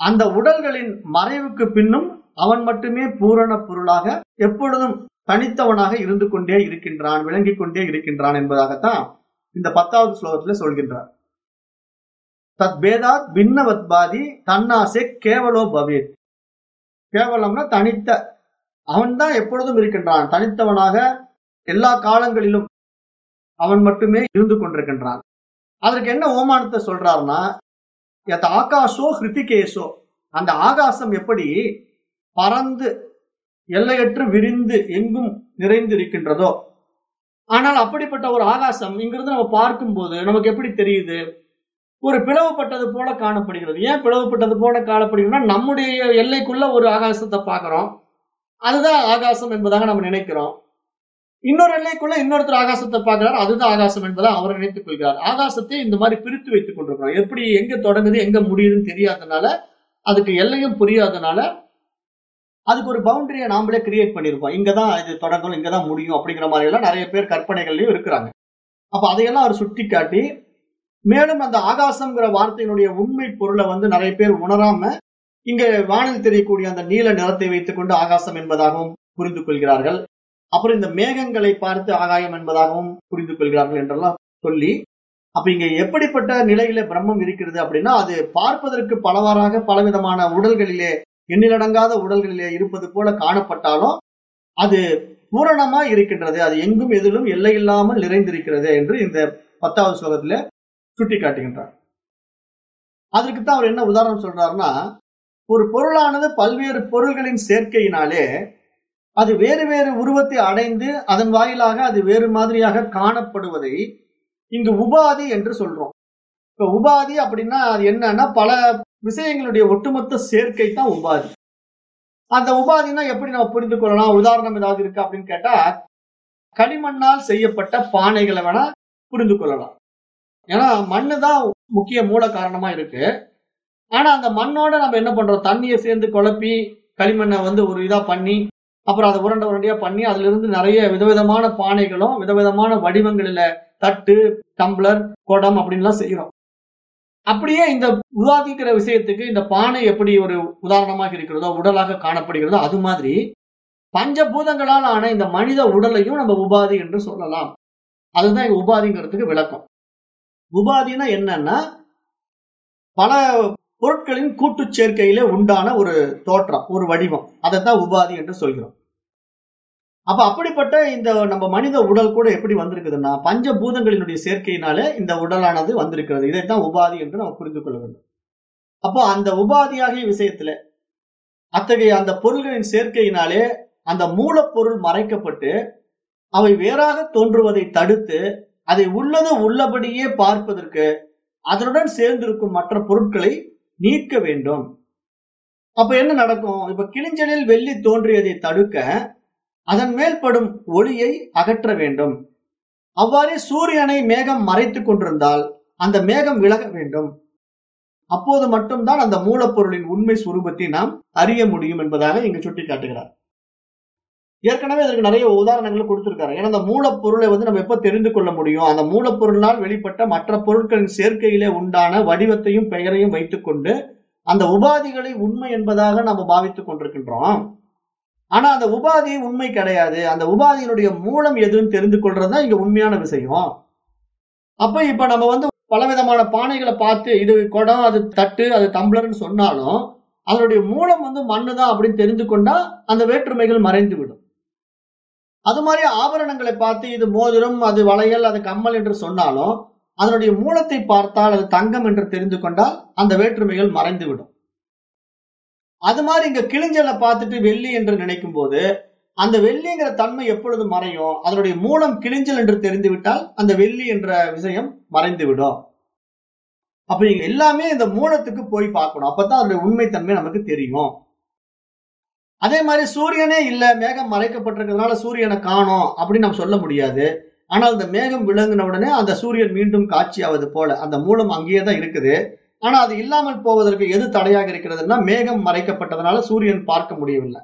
அந்த உடல்களின் மறைவுக்கு பின்னும் அவன் மட்டுமே பூரண பொருளாக எப்பொழுதும் தனித்தவனாக இருந்து கொண்டே இருக்கின்றான் விளங்கிக் கொண்டே இருக்கின்றான் என்பதாகத்தான் இந்த பத்தாவது ஸ்லோகத்துல சொல்கின்றார். தத் பேதாத் பின்னவத்பாதி தன்னாசே கேவலோ பவேத். கேவலம்னா தனித்த அவன்தான் எப்பொழுதும் இருக்கின்றான் தனித்தவனாக எல்லா காலங்களிலும் அவன் மட்டுமே இருந்து கொண்டிருக்கின்றான். அதற்கு என்ன ஓமானத்தை சொல்றாருன்னா யத் ஆகாஷோ ஹிருத்திகேஷோ அந்த ஆகாசம் எப்படி பறந்து எல்லையற்று விரிந்து எங்கும் நிறைந்து இருக்கின்றதோ ஆனால் அப்படிப்பட்ட ஒரு ஆகாசம் இங்கிருந்து நம்ம பார்க்கும்போது நமக்கு எப்படி தெரியுது? ஒரு பிளவுபட்டது போல காணப்படுகிறது. ஏன் பிளவுபட்டது போல காணப்படுகிறதுனா நம்முடைய எல்லைக்குள்ள ஒரு ஆகாசத்தை பார்க்குறோம். அதுதான் ஆகாசம் என்பதாக நம்ம நினைக்கிறோம். இன்னொரு எல்லைக்குள்ள இன்னொருத்தர் ஆகாசத்தை பார்க்கிறார். அதுதான் ஆகாசம் என்பதை அவர் நினைத்துக் கொள்கிறார். ஆகாசத்தை இந்த மாதிரி பிரித்து வைத்துக் கொண்டிருக்கிறார். எப்படி எங்க தொடங்குது எங்க முடியுதுன்னு தெரியாதனால அதுக்கு எல்லையும் புரியாதனால அதுக்கு ஒரு பவுண்டரியை நாமளே கிரியேட் பண்ணியிருப்போம் இங்கதான் இது தொடங்கும் இங்கதான் முடியும் அப்படிங்கிற மாதிரி எல்லாம் நிறைய பேர் கற்பனைகள்லயும் இருக்கிறாங்க. அப்ப அதையெல்லாம் அவர் சுட்டி காட்டி மேலும் அந்த ஆகாசம்ங்கிற வார்த்தையினுடைய உண்மை பொருளை வந்து நிறைய பேர் உணராம இங்க வானில் தெரியக்கூடிய அந்த நீல நிறத்தை வைத்துக் கொண்டு ஆகாசம் என்பதாகவும் புரிந்து கொள்கிறார்கள். அப்புறம் இந்த மேகங்களை பார்த்து ஆகாயம் என்பதாகவும் புரிந்து கொள்கிறார்கள் என்றெல்லாம் சொல்லி அப்ப இங்க எப்படிப்பட்ட நிலையில பிரம்மம் இருக்கிறது அப்படின்னா அது பார்ப்பதற்கு பலவாறாக பலவிதமான உடல்களிலே எண்ணிலடங்காத உடல்களிலே இருப்பது போல காணப்பட்டாலும் அது பூரணமா இருக்கின்றது. அது எங்கும் எதிலும் எல்லை இல்லாமல் நிறைந்திருக்கிறது என்று இந்த பத்தாவது ஸ்லோகத்துல சுட்டி காட்டுகின்றார் அதற்கு தான் அவர் என்ன உதாரணம் சொல்றாருன்னா ஒரு பொருளானது பல்வேறு பொருள்களின் சேர்க்கையினாலே அது வேறு வேறு உருவத்தை அடைந்து அதன் வாயிலாக அது வேறு மாதிரியாக காணப்படுவதை இங்கு உபாதி என்று சொல்றோம். இப்ப உபாதி அப்படின்னா அது என்னன்னா பல விஷயங்களுடைய ஒட்டுமொத்த சேர்க்கை தான் உபாதி. அந்த உபாதினா எப்படி நம்ம புரிந்து கொள்ளலாம்? உதாரணம் ஏதாவது இருக்கு அப்படின்னு கேட்டா களிமண்ணால் செய்யப்பட்ட பானைகளை வேணா புரிந்து கொள்ளலாம். ஏன்னா மண்ணு தான் முக்கிய மூல காரணமா இருக்கு. ஆனா அந்த மண்ணோட நம்ம என்ன பண்றோம்? தண்ணியை சேர்ந்து குழப்பி களிமண்ணை வந்து ஒரு இதா பண்ணி அப்புறம் அதை உருண்டை உருண்டையா பண்ணி அதுல இருந்து நிறைய விதவிதமான பானைகளும் விதவிதமான வடிவங்களில தட்டு டம்ளர் குடம் அப்படின்லாம் செய்யறோம் அப்படியே இந்த உதாதிக்கிற விஷயத்துக்கு இந்த பானை எப்படி ஒரு உதாரணமாக இருக்கிறதோ உடலாக காணப்படுகிறதோ அது மாதிரி பஞ்சபூதங்களால் ஆன இந்த மனித உடலையும் நம்ம உபாதி என்று சொல்லலாம். அதுதான் இங்க உபாதிங்கிறதுக்கு விளக்கம். உபாதினா என்னன்னா பல பொருட்களின் கூட்டு சேர்க்கையிலே உண்டான ஒரு தோற்றம் ஒரு வடிவம். அதைத்தான் உபாதி என்று சொல்கிறோம். அப்ப அப்படிப்பட்ட இந்த நம்ம மனித உடல் கூட எப்படி வந்திருக்குதுன்னா பஞ்சபூதங்களினுடைய சேர்க்கையினாலே இந்த உடலானது வந்திருக்கிறது. இதைத்தான் உபாதி என்று நம்ம புரிந்து கொள்ள வேண்டும். அப்போ அந்த உபாதியாகிய விஷயத்துல அத்தகைய அந்த பொருள்களின் சேர்க்கையினாலே அந்த மூலப்பொருள் மறைக்கப்பட்டு அவை வேறாக தோன்றுவதை தடுத்து அதை உள்ளது உள்ளபடியே பார்ப்பதற்கு அதனுடன் சேர்ந்திருக்கும் மற்ற பொருட்களை நீக்க வேண்டும். அப்ப என்ன நடக்கும்? இப்ப கிளிஞ்சலில் வெள்ளி தோன்றியதை தடுக்க அதன் மேல் படும் ஒளியை அகற்ற வேண்டும். அவ்வாறே சூரியனை மேகம் மறைத்து கொண்டிருந்தால் அந்த மேகம் விலக வேண்டும். அப்போது மட்டும்தான் அந்த மூலப்பொருளின் உண்மை சுரூபத்தை நாம் அறிய முடியும் என்பதாக இங்கு சுட்டி காட்டுகிறார் ஏற்கனவே இதற்கு நிறைய உதாரணங்கள் கொடுத்திருக்காரு. ஏன்னா அந்த மூலப்பொருளை வந்து நம்ம எப்ப தெரிந்து கொள்ள முடியும்? அந்த மூலப்பொருளால் வெளிப்பட்ட மற்ற பொருட்களின் சேர்க்கையிலே உண்டான வடிவத்தையும் பெயரையும் வைத்துக்கொண்டு அந்த உபாதிகளை உண்மை என்பதாக நம்ம பாவித்துக் கொண்டிருக்கின்றோம். ஆனா அந்த உபாதி உண்மை கிடையாது. அந்த உபாதியினுடைய மூலம் எதுன்னு தெரிந்து கொள்றதுதான் இங்க உண்மையான விஷயம். அப்ப இப்ப நம்ம வந்து பலவிதமான பானைகளை பார்த்து இது குடம் அது தட்டு அது டம்ளர்னு சொன்னாலும் அதனுடைய மூலம் வந்து மண்ணு தான் அப்படின்னு தெரிந்து கொண்டா அந்த வேற்றுமைகள் மறைந்து விடும் அது மாதிரி ஆபரணங்களை பார்த்து இது மோதிரம் அது வளையல் அது கம்மல் என்று சொன்னாலும் அதனுடைய மூலத்தை பார்த்தால் அது தங்கம் என்று தெரிந்து கொண்டால் அந்த வேற்றுமைகள் மறைந்து விடும் அது மாதிரி இங்க கிழிஞ்சலை பார்த்துட்டு வெள்ளி என்று நினைக்கும் போது அந்த வெள்ளிங்கிற தன்மை எப்பொழுது மறையும்? அதனுடைய மூலம் கிழிஞ்சல் என்று தெரிந்து விட்டால் அந்த வெள்ளி என்ற விஷயம் மறைந்து விடும் அப்ப நீங்க எல்லாமே இந்த மூலத்துக்கு போய் பார்க்கணும். அப்பதான் அதனுடைய உண்மைத்தன்மை நமக்கு தெரியும். அதே மாதிரி சூரியனே இல்ல மேகம் மறைக்கப்பட்டிருக்கிறதுனால சூரியனை காணோம் அப்படின்னு நம்ம சொல்ல முடியாது. ஆனால் இந்த மேகம் விளங்கின உடனே அந்த சூரியன் மீண்டும் காட்சியாவது போல அந்த மூலம் அங்கேயே தான் இருக்குது. ஆனா அது இல்லாமல் போவதற்கு எது தடையாக இருக்கிறதுனா மேகம் மறைக்கப்பட்டதுனால சூரியன் பார்க்க முடியவில்லை.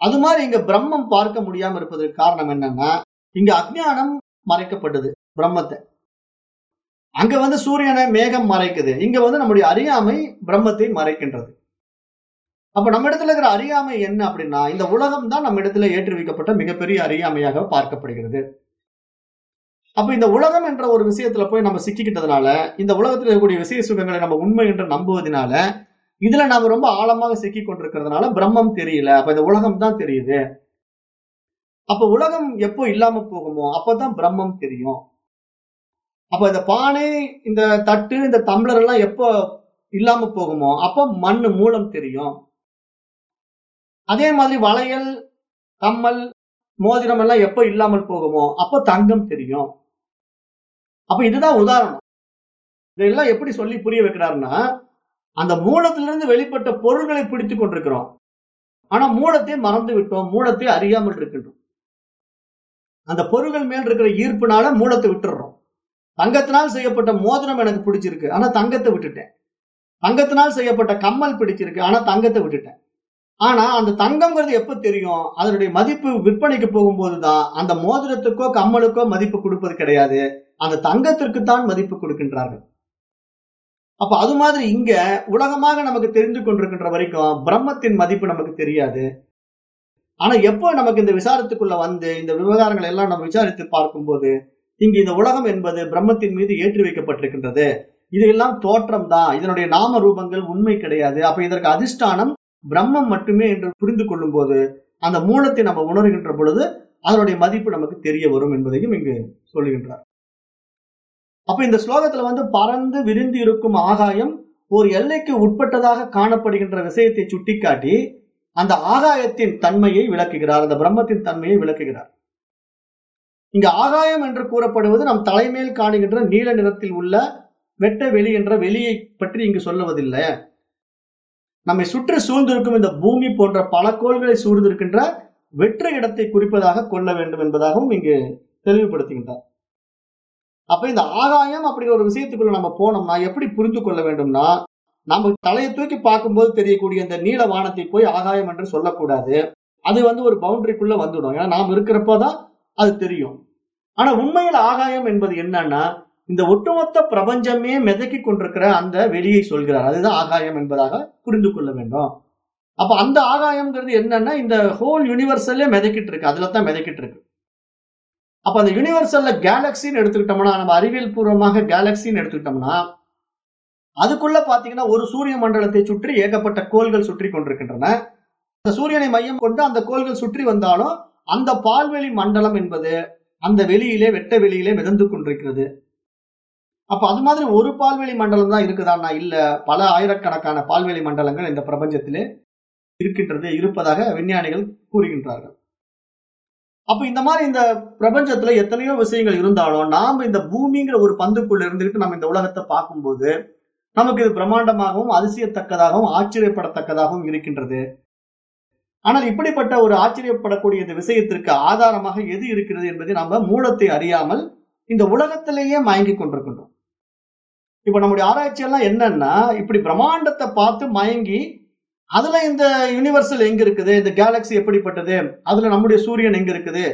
அது மாதிரி இங்க பிரம்மம் பார்க்க முடியாம இருப்பதற்கு காரணம் என்னன்னா இங்க அஜ்ஞானம் மறைக்கப்பட்டது பிரம்மத்தை. அங்க வந்து சூரியனை மேகம் மறைக்குது. இங்க வந்து நம்முடைய அறியாமை பிரம்மத்தை மறைக்கின்றது. அப்ப நம்ம இடத்துல இருக்கிற அறியாமை என்ன அப்படின்னா இந்த உலகம் தான் நம்ம இடத்துல ஏற்றுவிக்கப்பட்ட மிகப்பெரிய அறியாமையாக பார்க்கப்படுகிறது. அப்ப இந்த உலகம் என்ற ஒரு விஷயத்துல போய் நம்ம சிக்கிக்கிட்டதுனால இந்த உலகத்துல இருக்கக்கூடிய விஷய சுகங்களை நம்ம உண்மை என்று நம்புவதனால இதுல நாம ரொம்ப ஆழமாக சிக்கி கொண்டிருக்கிறதுனால பிரம்மம் தெரியல. அப்ப இந்த உலகம் தான் தெரியுது. அப்ப உலகம் எப்போ இல்லாம போகுமோ அப்பதான் பிரம்மம் தெரியும். அப்ப இந்த பானை இந்த தட்டு இந்த தம்ளர் எல்லாம் எப்போ இல்லாம போகுமோ அப்ப மண்ணு மூலம் தெரியும். அதே மாதிரி வளையல் கம்மல் மோதிரம் எல்லாம் எப்போ இல்லாமல் போகுமோ அப்போ தங்கம் தெரியும். அப்ப இதுதான் உதாரணம். இதெல்லாம் எப்படி சொல்லி புரிய வைக்கிறாருன்னா அந்த மூலத்திலிருந்து வெளிப்பட்ட பொருள்களை பிடித்து கொண்டிருக்கிறோம். ஆனா மூலத்தை மறந்து விட்டோம் மூலத்தை அறியாமல் இருக்கின்றோம். அந்த பொருள்கள் மேல் இருக்கிற ஈர்ப்புனால மூலத்தை விட்டுடுறோம். தங்கத்தினால் செய்யப்பட்ட மோதிரம் எனக்கு பிடிச்சிருக்கு ஆனா தங்கத்தை விட்டுட்டேன். தங்கத்தினால் செய்யப்பட்ட கம்மல் பிடிச்சிருக்கு ஆனா தங்கத்தை விட்டுட்டேன். ஆனா அந்த தங்கம்ங்கிறது எப்ப தெரியும்? அதனுடைய மதிப்பு விற்பனைக்கு போகும்போதுதான். அந்த மோதிரத்துக்கோ கம்மலுக்கோ மதிப்பு கொடுப்பது கிடையாது. அந்த தங்கத்திற்கு தான் மதிப்பு கொடுக்கின்றார்கள். அப்ப அது மாதிரி இங்க உலகமாக நமக்கு தெரிந்து கொண்டிருக்கின்ற வரைக்கும் பிரம்மத்தின் மதிப்பு நமக்கு தெரியாது. ஆனா எப்போ நமக்கு இந்த விசாரத்துக்குள்ள வந்து இந்த விவகாரங்கள் எல்லாம் நம்ம விசாரித்து பார்க்கும்போது இங்கு இந்த உலகம் என்பது பிரம்மத்தின் மீது ஏற்றி வைக்கப்பட்டிருக்கின்றது. இதெல்லாம் தோற்றம் தான். இதனுடைய நாம ரூபங்கள் உண்மை கிடையாது. அப்ப இதற்கு அதிஷ்டானம் பிரம்மம் மட்டுமே என்று புரிந்து கொள்ளும் போது அந்த மூலத்தை நம்ம உணர்கின்ற பொழுது அதனுடைய மதிப்பு நமக்கு தெரிய வரும் என்பதையும் இங்கு சொல்லுகின்றார். அப்ப இந்த ஸ்லோகத்துல வந்து பறந்து விரிந்து இருக்கும் ஆகாயம் ஒரு எல்லைக்கு உட்பட்டதாக காணப்படுகின்ற விஷயத்தை சுட்டிக்காட்டி அந்த ஆகாயத்தின் தன்மையை விளக்குகிறார் அந்த பிரம்மத்தின் தன்மையை விளக்குகிறார். இங்க ஆகாயம் என்று கூறப்படுவது நம் தலைமையில் காணுகின்ற நீல நிறத்தில் உள்ள வெட்ட வெளி என்ற வெளியை பற்றி இங்கு சொல்லுவதில்லை. நம்மை சுற்றி சூழ்ந்திருக்கும் இந்த பூமி போன்ற பல கோள்களை சூழ்ந்திருக்கின்ற வெற்ற இடத்தை குறிப்பதாக கொள்ள வேண்டும் என்பதாகவும் இங்கு தெளிவுபடுத்துகின்றார். அப்ப இந்த ஆகாயம் அப்படிங்கிற ஒரு விஷயத்துக்குள்ள நம்ம போனோம்னா எப்படி புரிந்து கொள்ள வேண்டும்னா நம்ம தலையை தூக்கி பார்க்கும்போது தெரியக்கூடிய இந்த நீல வானத்தை போய் ஆகாயம் என்று சொல்லக்கூடாது. அது வந்து ஒரு பவுண்டரிக்குள்ள வந்துடும். ஏன்னா நாம் இருக்கிறப்பதான் அது தெரியும். ஆனா உண்மையில் ஆகாயம் என்பது என்னன்னா இந்த ஒட்டுமொத்த பிரபஞ்சமே மிதக்கி கொண்டிருக்கிற அந்த வெளியை சொல்கிறார். அதுதான் ஆகாயம் என்பதாக புரிந்து கொள்ள வேண்டும். அப்ப அந்த ஆகாயம்ங்கிறது என்னன்னா இந்த ஹோல் யூனிவர்சல்லே மிதக்கிட்டு இருக்கு. அதுல தான் மிதக்கிட்டு இருக்கு. அப்ப அந்த யூனிவர்சல்ல கேலக்சின்னு எடுத்துக்கிட்டோம்னா நம்ம அறிவியல் பூர்வமாக கேலக்சின்னு எடுத்துக்கிட்டோம்னா அதுக்குள்ள பாத்தீங்கன்னா ஒரு சூரிய மண்டலத்தை சுற்றி ஏகப்பட்ட கோள்கள் சுற்றி கொண்டிருக்கின்றன. அந்த சூரியனை மையம் கொண்டு அந்த கோள்கள் சுற்றி வந்தாலும் அந்த பால்வெளி மண்டலம் என்பது அந்த வெளியிலே வெட்ட வெளியிலே மிதந்து கொண்டிருக்கிறது. அப்ப அது மாதிரி ஒரு பால்வெளி மண்டலம் தான் இருக்குதான்னா இல்ல பல ஆயிரக்கணக்கான பால்வெளி மண்டலங்கள் இந்த பிரபஞ்சத்திலே இருக்கின்றது இருப்பதாக விஞ்ஞானிகள் கூறுகின்றார்கள். அப்ப இந்த மாதிரி இந்த பிரபஞ்சத்துல எத்தனையோ விஷயங்கள் இருந்தாலும் நாம இந்த பூமிங்கிற ஒரு பந்துக்குள்ள இருந்துகிட்டு நம்ம இந்த உலகத்தை பார்க்கும்போது நமக்கு இது பிரம்மாண்டமாகவும் அதிசயத்தக்கதாகவும் ஆச்சரியப்படத்தக்கதாகவும் இருக்கின்றது. ஆனால் இப்படிப்பட்ட ஒரு ஆச்சரியப்படக்கூடிய இந்த விஷயத்திற்கு ஆதாரமாக எது இருக்கிறது என்பதை நம்ம மூலத்தை அறியாமல் இந்த உலகத்திலேயே மயங்கி கொண்டிருக்கின்றோம். இப்ப நம்முடைய ஆராய்ச்சி எல்லாம் என்னன்னா இப்படி பிரம்மாண்டத்தை பார்த்து மயங்கி அதுல இந்த யூனிவர்சல் எங்க இருக்குது? இந்த கேலக்சி எப்படிப்பட்டது? அதுல நம்முடைய சூரியன் எங்க இருக்குது?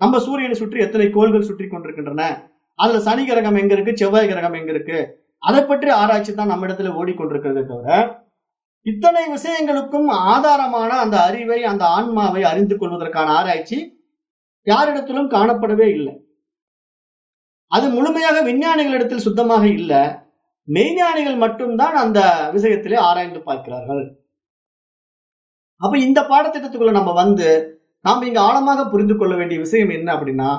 நம்ம சூரியனை சுற்றி எத்தனை கோள்கள் சுற்றி கொண்டிருக்கின்றன? அதுல சனி கிரகம் எங்க இருக்கு? செவ்வாய் கிரகம் எங்க இருக்கு? அதை பற்றி ஆராய்ச்சி தான் நம்ம இடத்துல ஓடிக்கொண்டிருக்கிறது தவிர இத்தனை விஷயங்களுக்கும் ஆதாரமான அந்த அறிவை அந்த ஆன்மாவை அறிந்து கொள்வதற்கான ஆராய்ச்சி யாரிடத்திலும் காணப்படவே இல்லை. அது முழுமையாக விஞ்ஞானிகளிடத்தில் சுத்தமாக இல்லை. மெய்ஞானிகள் மட்டும்தான் அந்த விஷயத்திலே ஆராய்ந்து பார்க்கிறார்கள். அப்ப இந்த பாடத்திட்டத்துக்குள்ள நம்ம வந்து நாம இங்க ஆழமாக புரிந்து கொள்ள வேண்டிய விஷயம் என்ன அப்படின்னா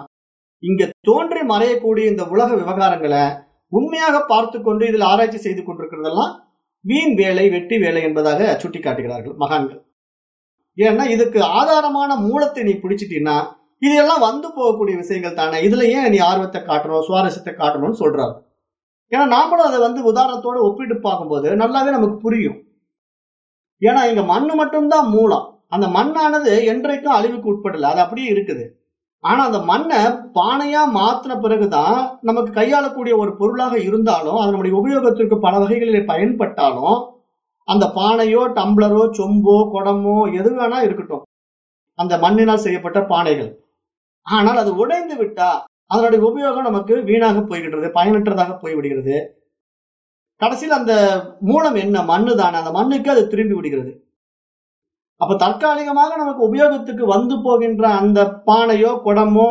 இங்க தோன்றி மறையக்கூடிய இந்த உலக விவகாரங்களை உண்மையாக பார்த்து கொண்டு இதில் ஆராய்ச்சி செய்து கொண்டிருக்கிறதெல்லாம் வீண் வேலை வெட்டி வேலை என்பதாக சுட்டி காட்டுகிறார்கள் மகான்கள். ஏன்னா இதுக்கு ஆதாரமான மூலத்தை நீ பிடிச்சிட்டீன்னா இதெல்லாம் வந்து போகக்கூடிய விஷயங்கள் தானே. இதுல ஏன் நீ ஆர்வத்தை காட்டணும் சுவாரஸ்யத்தை காட்டணும்னு சொல்றாரு. ஏன்னா நாமளும் அதை வந்து உதாரணத்தோட ஒப்பிட்டு பார்க்கும்போது நல்லாவே நமக்கு புரியும். ஏன்னா இங்க மண்ணு மட்டும்தான் மூலம். அந்த மண்ணானது என்றைக்கும் அழிவுக்கு உட்படல. அது அப்படியே இருக்குது. ஆனா அந்த மண்ணை பானையா மாத்தின பிறகுதான் நமக்கு கையாளக்கூடிய ஒரு பொருளாக இருந்தாலும் அது நம்முடைய உபயோகத்திற்கு பல வகைகளில் பயன்பட்டாலும் அந்த பானையோ டம்ளரோ சொம்போ குடமோ எது வேணா இருக்கட்டும். அந்த மண்ணினால் செய்யப்பட்ட பானைகள். ஆனால் அது உடைந்து விட்டா அதனுடைய உபயோகம் நமக்கு வீணாக போய்கின்றது பயனற்றதாக போய்விடுகிறது. கடைசியில் அந்த மூலம் என்ன? மண்ணு தானே. அந்த மண்ணுக்கு அது திரும்பி விடுகிறது. அப்ப தற்காலிகமாக நமக்கு உபயோகத்துக்கு வந்து போகின்ற அந்த பானையோ குடமோ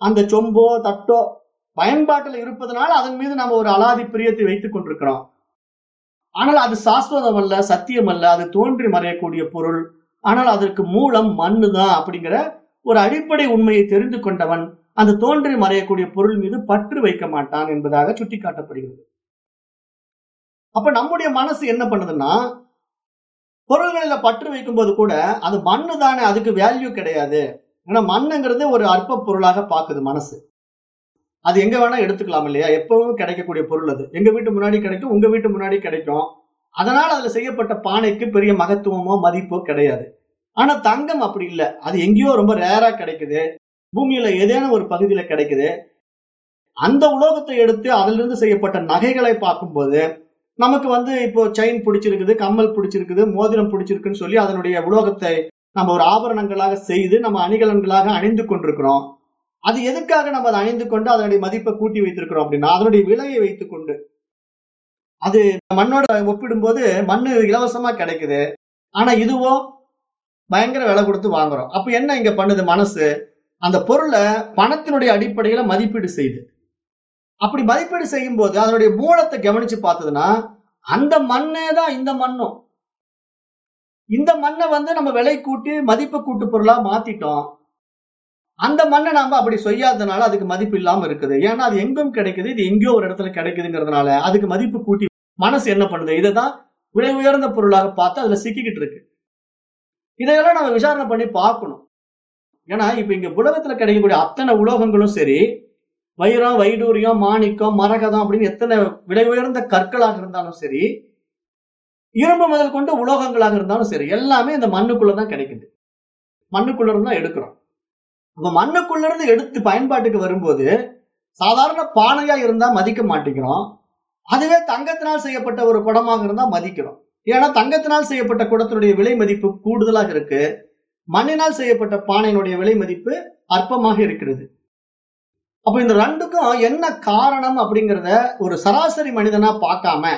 அந்த சொம்போ தட்டோ பயன்பாட்டில் இருப்பதனால அதன் மீது நம்ம ஒரு அலாதி பிரியத்தை வைத்துக் கொண்டிருக்கிறோம். ஆனால் அது சாஸ்வதம் அல்ல சத்தியம் அல்ல அது தோன்றி மறையக்கூடிய பொருள். ஆனால் அதற்கு மூலம் மண்ணு தான் அப்படிங்கிற ஒரு அடிப்படை உண்மையை தெரிந்து கொண்டவன் அந்த தோன்றி மறையக்கூடிய பொருள் மீது பற்று வைக்க மாட்டான் என்பதாக சுட்டிக்காட்டப்படுகிறது. அப்ப நம்முடைய மனசு என்ன பண்ணுதுன்னா பொருள்களில பற்று வைக்கும்போது கூட அது மண்ணு தானே அதுக்கு வேல்யூ கிடையாது. ஏன்னா மண்ணுங்கிறது ஒரு அற்ப பொருளாக பாக்குது மனசு. அது எங்க வேணா எடுத்துக்கலாம் இல்லையா? எப்பவும் கிடைக்கக்கூடிய பொருள் அது. எங்க வீட்டு முன்னாடி கிடைக்கும் உங்க வீட்டு முன்னாடி கிடைக்கும். அதனால அதுல செய்யப்பட்ட பானைக்கு பெரிய மகத்துவமோ மதிப்போ கிடையாது. ஆனா தங்கம் அப்படி இல்லை. அது எங்கேயோ ரொம்ப ரேரா கிடைக்குது. பூமியில ஏதேனும் ஒரு பகுதியில கிடைக்குது. அந்த உலோகத்தை எடுத்து அதிலிருந்து செய்யப்பட்ட நகைகளை பார்க்கும்போது நமக்கு வந்து இப்போ செயின் பிடிச்சிருக்குது கம்மல் பிடிச்சிருக்குது மோதிரம் பிடிச்சிருக்குன்னு சொல்லி அதனுடைய உலோகத்தை நம்ம ஒரு ஆபரணங்களாக செய்து நம்ம அணிகலன்களாக அணிந்து கொண்டிருக்கிறோம். அது எதுக்காக நம்ம அதை அணிந்து கொண்டு அதனுடைய மதிப்பை கூட்டி வைத்திருக்கிறோம் அப்படின்னா அதனுடைய விலையை வைத்துக் கொண்டு. அது மண்ணோட ஒப்பிடும்போது மண்ணு இலவசமா கிடைக்குது. ஆனா இதுவோ பயங்கர விலை கொடுத்து வாங்குறோம். அப்ப என்ன இங்க பண்ணுது மனசு? அந்த பொருளை பணத்தினுடைய அடிப்படையில மதிப்பீடு செய்யுது அப்படி மதிப்பீடு செய்யும் போது அதனுடைய மூலத்தை கவனிச்சு பார்த்ததுன்னா அந்த மண்ணே தான் இந்த மண்ணும் இந்த மண்ணை வந்து நம்ம விலை கூட்டி மதிப்பு கூட்டு பொருளா மாத்திட்டோம். அந்த மண்ணை நாம அப்படி செய்யாததுனால அதுக்கு மதிப்பு இல்லாம இருக்குது. ஏன்னா அது எங்கும் கிடைக்குது இது எங்கேயோ ஒரு இடத்துல கிடைக்குதுங்கிறதுனால அதுக்கு மதிப்பு கூட்டி மனசு என்ன பண்ணுது? இதை தான் விலை உயர்ந்த பொருளாக பார்த்து அதுல சிக்கிக்கிட்டு இருக்கு. இதையெல்லாம் நம்ம விசாரணை பண்ணி பார்க்கணும். ஏன்னா இப்ப இங்க உலகத்துல கிடைக்கக்கூடிய அத்தனை உலோகங்களும் சரி வைரம் வைடூரியம் மாணிக்கம் மரகதம் அப்படின்னு எத்தனை விலை உயர்ந்த கற்களாக இருந்தாலும் சரி இரும்பு முதல் கொண்டு உலோகங்களாக இருந்தாலும் சரி எல்லாமே இந்த மண்ணுக்குள்ளதான் கிடைக்குது. மண்ணுக்குள்ள இருந்து தான் எடுக்கிறோம். அப்ப மண்ணுக்குள்ள இருந்து எடுத்து பயன்பாட்டுக்கு வரும்போது சாதாரண பானையா இருந்தா மதிக்க மாட்டேங்கிறோம். அதுவே தங்கத்தினால் செய்யப்பட்ட ஒரு குடமாக இருந்தா மதிக்கிறோம். ஏன்னா தங்கத்தினால் செய்யப்பட்ட குடத்தினுடைய விலை மதிப்பு கூடுதலாக இருக்கு. மண்ணினால் செய்யப்பட்ட பானையினுடைய விலை மதிப்பு அற்பமாக இருக்கிறது. அப்ப இந்த ரெண்டுக்கும் என்ன காரணம் அப்படிங்கிறத ஒரு சராசரி மனிதனா பார்க்காம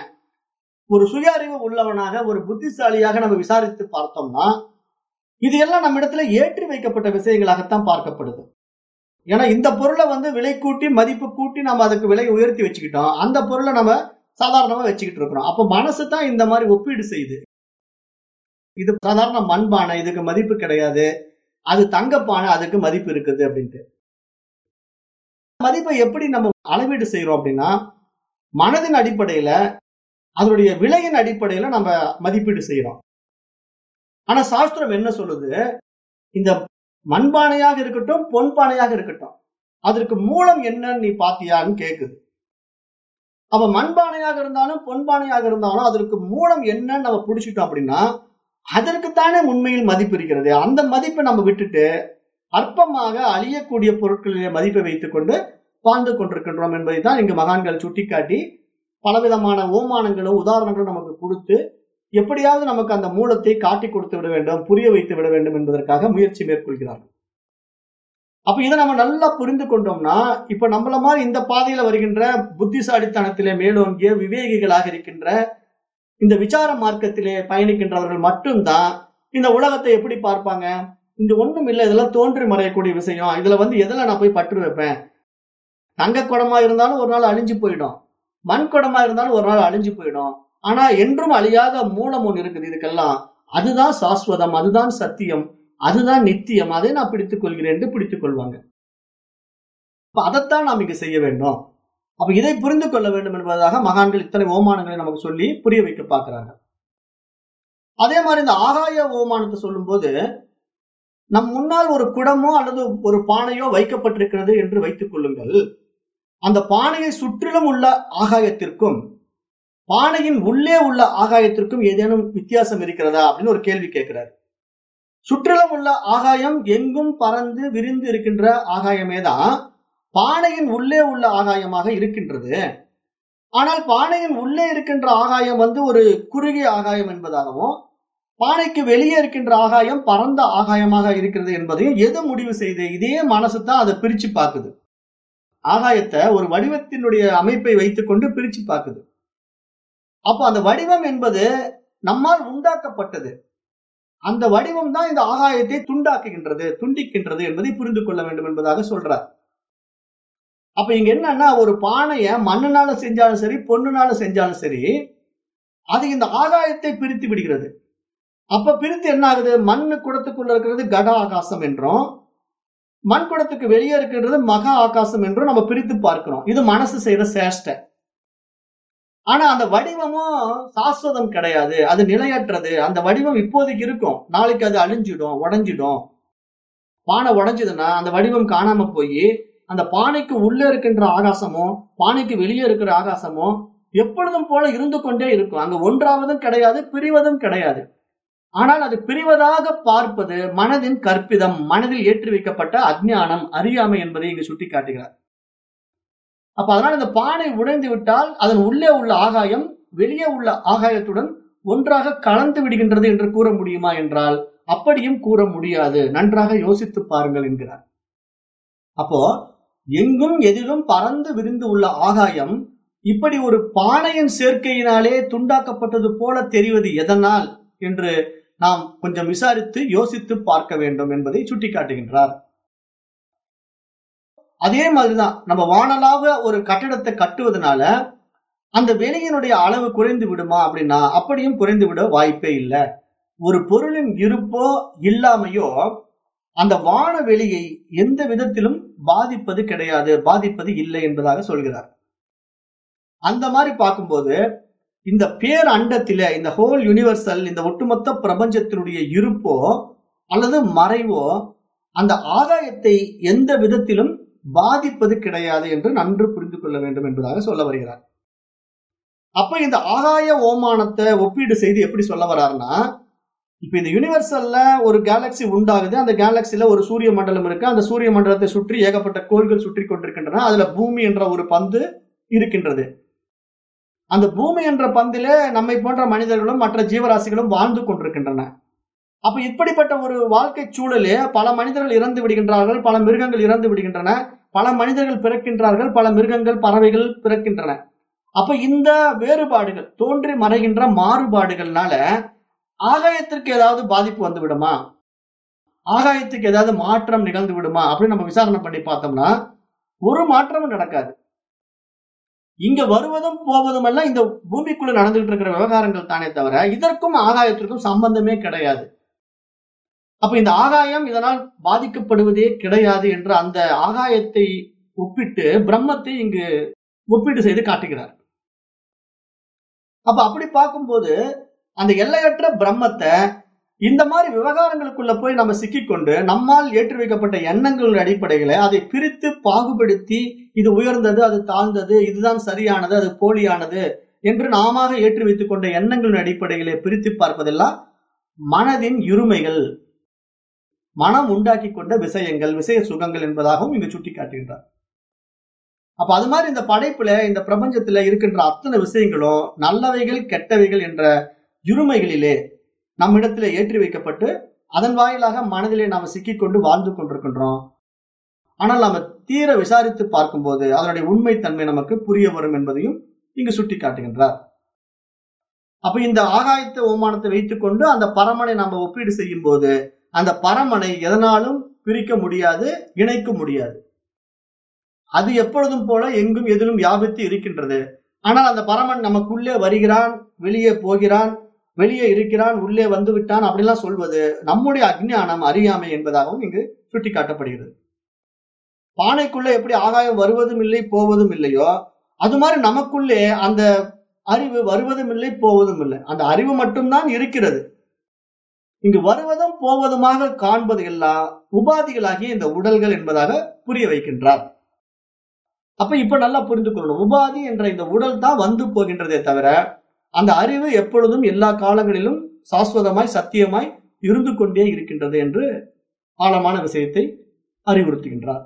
ஒரு சுய அறிவு உள்ளவனாக ஒரு புத்திசாலியாக நம்ம விசாரித்து பார்த்தோம்னா இது எல்லாம் நம்ம இடத்துல ஏற்றி வைக்கப்பட்ட விஷயங்களாகத்தான் பார்க்கப்படுது. ஏன்னா இந்த பொருளை வந்து விலை கூட்டி மதிப்பு கூட்டி நம்ம அதுக்கு விலை உயர்த்தி வச்சுக்கிட்டோம். அந்த பொருளை நம்ம சாதாரணமா வச்சுக்கிட்டு இருக்கிறோம். அப்ப மனசு தான் இந்த மாதிரி ஒப்பீடு செய்யுது. இது சாதாரண மண்பானை இதுக்கு மதிப்பு கிடையாது. அது தங்கப்பானை அதுக்கு மதிப்பு இருக்குது அப்படின்ட்டு. மதிப்பை எப்படி நம்ம அளவீடு செய்யறோம் அப்படின்னா மனதின் அடிப்படையில அதனுடைய விலையின் அடிப்படையில நம்ம மதிப்பீடு செய்யறோம் ஆனா சாஸ்திரம் என்ன சொல்லுது? இந்த மண்பானையாக இருக்கட்டும் பொன்பானையாக இருக்கட்டும் அதற்கு மூலம் என்னன்னு நீ பாத்தியான்னு கேக்குது. அப்ப மண்பானையாக இருந்தாலும் பொன்பானையாக இருந்தாலும் அதற்கு மூலம் என்னன்னு நம்ம புடிச்சிட்டோம் அப்படின்னா அதற்குத்தானே உண்மையில் மதிப்பு இருக்கிறது. அந்த மதிப்பை நம்ம விட்டுட்டு அற்பமாக அழியக்கூடிய பொருட்களிலே மதிப்பை வைத்துக் கொண்டு வாழ்ந்து கொண்டிருக்கின்றோம் என்பதை தான் இங்கு மகான்கள் சுட்டிக்காட்டி பலவிதமான ஓமானங்களும் உதாரணங்களும் நமக்கு கொடுத்து எப்படியாவது நமக்கு அந்த மூலத்தை காட்டி கொடுத்து விட வேண்டும் புரிய வைத்து விட வேண்டும் என்பதற்காக முயற்சி மேற்கொள்கிறார்கள். அப்ப இதை நம்ம நல்லா புரிந்து கொண்டோம்னா இப்ப நம்மள மாதிரி இந்த பாதையில வருகின்ற புத்திசாலித்தனத்திலே மேலோங்கிய விவேகிகளாக இருக்கின்ற இந்த விசார மார்க்கத்திலே பயணிக்கின்றவர்கள் மட்டும்தான் இந்த உலகத்தை எப்படி பார்ப்பாங்க? இங்க ஒண்ணும் இல்லை இதெல்லாம் தோன்றி மறையக்கூடிய விஷயம். இதுல வந்து எதுல நான் போய் பற்று வைப்பேன்? தங்க குடமா இருந்தாலும் ஒரு நாள் அழிஞ்சு போயிடும். மண் குடமா இருந்தாலும் ஒரு நாள் அழிஞ்சு போயிடும். ஆனா என்றும் அழியாத மூலம் ஒன்று இருக்குது இதுக்கெல்லாம். அதுதான் சாஸ்வதம் அதுதான் சத்தியம் அதுதான் நித்தியம். அதை நான் பிடித்துக் கொள்கிறேன் என்று பிடித்துக் கொள்வாங்க. அப்ப அதைத்தான் நாம் இங்கு செய்ய வேண்டும். அப்ப இதை புரிந்து கொள்ள வேண்டும் என்பதாக மகான்கள் இத்தனை ஓமானங்களை நமக்கு சொல்லி புரிய வைக்க பார்க்கிறாங்க. அதே மாதிரி இந்த ஆகாய ஓமானத்தை சொல்லும் போது நம் முன்னால் ஒரு குடமோ அல்லது ஒரு பானையோ வைக்கப்பட்டிருக்கிறது என்று வைத்துக் கொள்ளுங்கள். அந்த பானையை சுற்றிலும் உள்ள ஆகாயத்திற்கும் பானையின் உள்ளே உள்ள ஆகாயத்திற்கும் ஏதேனும் வித்தியாசம் இருக்கிறதா அப்படின்னு ஒரு கேள்வி கேட்கிறார். சுற்றிலும் உள்ள ஆகாயம் எங்கும் பறந்து விரிந்து இருக்கின்ற ஆகாயமே தான் பானையின் உள்ளே உள்ள ஆகாயமாக இருக்கின்றது. ஆனால் பானையின் உள்ளே இருக்கின்ற ஆகாயம் வந்து ஒரு குறுகிய ஆகாயம் என்பதாகவும் பானைக்கு வெளியே இருக்கின்ற ஆகாயம் பரந்த ஆகாயமாக இருக்கிறது என்பதையும் எது முடிவு செய்து இதே மனசு தான் அதை பிரிச்சு பார்க்குது. ஆகாயத்தை ஒரு வடிவத்தினுடைய அமைப்பை வைத்துக்கொண்டு பிரிச்சு பார்க்குது. அப்போ அந்த வடிவம் என்பது நம்மால் உண்டாக்கப்பட்டது. அந்த வடிவம் தான் இந்த ஆகாயத்தை துண்டாக்குகின்றது துண்டிக்கின்றது என்பதை புரிந்து கொள்ள வேண்டும் என்பதாக சொல்றார். அப்ப இங்க என்னன்னா ஒரு பானைய மண்ணுனால செஞ்சாலும் சரி பொண்ணுனால செஞ்சாலும் சரி அது இந்த ஆகாயத்தை பிரித்து விடுகிறது. அப்ப பிரித்து என்ன ஆகுது மண்ணு குடத்துக்குள்ள இருக்கிறது கட ஆகாசம் என்றும் மண் குடத்துக்கு வெளியே இருக்கிறது மகா ஆகாசம் என்றும் நம்ம பிரித்து பார்க்கிறோம். இது மனசு செய்யற சேஷ்டை. ஆனா அந்த வடிவமும் சாஸ்வதம் கிடையாது. அது நிலையற்றது. அந்த வடிவம் இப்போதைக்கு இருக்கும். நாளைக்கு அது அழிஞ்சிடும் உடஞ்சிடும். பானை உடஞ்சதுன்னா அந்த வடிவம் காணாம போய் அந்த பானைக்கு உள்ள இருக்கின்ற ஆகாசமும் பானைக்கு வெளியே இருக்கிற ஆகாசமும் எப்பொழுதும் போல இருந்து கொண்டே இருக்கும். அங்க ஒன்றாவதும் கிடையாது பிரிவதும் கிடையாது. ஆனால் அது பிரிவதாக பார்ப்பது மனதின் கற்பிதம் மனதில் ஏற்றி வைக்கப்பட்ட அஜ்ஞானம் அறியாமை என்பதை இங்கு சுட்டி காட்டுகிறார் அப்ப அதனால் இந்த பானை உடைந்து விட்டால் அதன் உள்ளே உள்ள ஆகாயம் வெளியே உள்ள ஆகாயத்துடன் ஒன்றாக கலந்து விடுகின்றது என்று கூற முடியுமா என்றால் அப்படியும் கூற முடியாது. நன்றாக யோசித்து பாருங்கள் என்கிறார். அப்போ எங்கும் எதிலும் பறந்து விரிந்து உள்ள ஆகாயம் இப்படி ஒரு பானையின் சேர்க்கையினாலே துண்டாக்கப்பட்டது போல தெரிவது எதனால் என்று நாம் கொஞ்சம் விசாரித்து யோசித்து பார்க்க வேண்டும் என்பதை சுட்டிக்காட்டுகின்றார். அதே மாதிரிதான் நம்ம வானலாக ஒரு கட்டடத்தை கட்டுவதனால அந்த வெளியினுடைய அளவு குறைந்து விடுமா அப்படின்னா அப்படியும் குறைந்து விட வாய்ப்பே இல்லை. ஒரு பொருளின் இருப்போ இல்லாமையோ அந்த வான வெளியை எந்த விதத்திலும் பாதிப்பது கிடையாது பாதிப்பது இல்லை என்பதாக சொல்கிறார். அந்த மாதிரி பார்க்கும்போது இந்த பேர் அண்டத்தில இந்த ஹோல் யூனிவர்சல் இந்த ஒட்டுமொத்த பிரபஞ்சத்தினுடைய இருப்போ அல்லது மறைவோ அந்த ஆதாயத்தை எந்த விதத்திலும் பாதிப்பது கிடையாது என்று நன்று புரிந்து கொள்ள வேண்டும் என்பதாக சொல்ல வருகிறார். அப்ப இந்த ஆகாய ஓமானத்தை ஒப்பீடு செய்து எப்படி சொல்ல வர்றாருன்னா இப்ப இந்த யூனிவர்சல்ல ஒரு கேலக்சி உண்டாகுது அந்த கேலக்சில ஒரு சூரிய மண்டலம் இருக்கு அந்த சூரிய மண்டலத்தை சுற்றி ஏகப்பட்ட கோள்கள் சுற்றி கொண்டிருக்கின்றன அதுல பூமி என்ற ஒரு பந்து இருக்கின்றது. அந்த பூமி என்ற பந்தில நம்மை போன்ற மனிதர்களும் மற்ற ஜீவராசிகளும் வாழ்ந்து கொண்டிருக்கின்றன. அப்ப இப்படிப்பட்ட ஒரு வாழ்க்கை சூழலே பல மனிதர்கள் இறந்து விடுகின்றார்கள் பல மிருகங்கள் இறந்து விடுகின்றன பல மனிதர்கள் பிறக்கின்றார்கள் பல மிருகங்கள் பறவைகள் பிறக்கின்றன. அப்ப இந்த வேறுபாடுகள் தோன்றி மறைகின்ற மாறுபாடுகள்னால ஆகாயத்திற்கு ஏதாவது பாதிப்பு வந்து விடுமா? ஆகாயத்துக்கு ஏதாவது மாற்றம் நிகழ்ந்து விடுமா? அப்படின்னு நம்ம விசாரணை பண்ணி பார்த்தோம்னா ஒரு மாற்றமும் நடக்காது. இங்க வருவதும் போவதும் எல்லாம் இந்த பூமிக்குள்ள நடந்துகிட்டு இருக்கிற விவகாரங்கள் தானே தவிர இதற்கும் ஆகாயத்திற்கும் சம்பந்தமே கிடையாது. அப்ப இந்த ஆகாயம் இதனால் பாதிக்கப்படுவதே கிடையாது என்ற அந்த ஆகாயத்தை ஒப்பிட்டு பிரம்மத்தை இங்கு ஒப்பீடு செய்து காட்டுகிறார். அப்ப அப்படி பார்க்கும்போது அந்த எல்லையற்ற பிரம்மத்தை இந்த மாதிரி விவகாரங்களுக்குள்ள போய் நம்ம சிக்கிக்கொண்டு நம்மால் ஏற்றி வைக்கப்பட்ட எண்ணங்களுடைய அடிப்படைகளை அதை பிரித்து பாகுபடுத்தி இது உயர்ந்தது அது தாழ்ந்தது இதுதான் சரியானது அது போலியானது என்று நாம ஏற்றி வைத்துக் கொண்ட எண்ணங்களின் அடிப்படைகளை பிரித்து பார்ப்பதெல்லாம் மனதின் இருமைகள். மனம் உண்டாக்கி கொண்ட விஷயங்கள் விஷய சுகங்கள் என்பதாகவும் இங்கு சுட்டி காட்டுகின்றார் அப்ப அது மாதிரி இந்த படைப்புல இந்த பிரபஞ்சத்துல இருக்கின்ற அத்தனை விஷயங்களும் நல்லவைகள் கெட்டவைகள் என்ற இருமைகளிலே நம்மிடத்துல ஏற்றி வைக்கப்பட்டு அதன் வாயிலாக மனதிலே நாம சிக்கிக்கொண்டு வாழ்ந்து கொண்டிருக்கின்றோம். ஆனால் நாம தீர விசாரித்து பார்க்கும்போது அதனுடைய உண்மைத்தன்மை நமக்கு புரிய வரும் என்பதையும் இங்கு சுட்டி காட்டுகின்றார் அப்ப இந்த ஆகாயத்தை ஓமானத்தை வைத்துக்கொண்டு அந்த பரமனை நாம ஒப்பீடு செய்யும் போது அந்த பரமனை எதனாலும் பிரிக்க முடியாது இணைக்க முடியாது. அது எப்பொழுதும் போல எங்கும் எதிலும் வியாபித்து இருக்கின்றது. ஆனால் அந்த பரமன் நமக்குள்ளே வருகிறான் வெளியே போகிறான் வெளியே இருக்கிறான் உள்ளே வந்து விட்டான் அப்படிலாம் சொல்வது நம்முடைய அஜ்ஞானம் அறியாமை என்பதாகவும் இங்கு சுட்டி காட்டப்படுகிறது பானைக்குள்ள எப்படி ஆகாயம் வருவதும் இல்லை போவதும் இல்லையோ அது மாதிரி நமக்குள்ளே அந்த அறிவு வருவதும் இல்லை போவதும் இல்லை. அந்த அறிவு மட்டும்தான் இருக்கிறது. இங்கு வருவதும் போவதுமாக காண்பது எல்லாம் உபாதிகளாகிய இந்த உடல்கள் என்பதாக புரிய வைக்கின்றார். அப்ப இப்ப நல்லா புரிந்து கொள்ளணும். உபாதி என்ற இந்த உடல் தான் வந்து போகின்றதே தவிர அந்த அறிவு எப்பொழுதும் எல்லா காலங்களிலும் சாஸ்வதமாய் சத்தியமாய் இருந்து கொண்டே இருக்கின்றது என்று ஆழமான விஷயத்தை அறிவுறுத்துகின்றார்.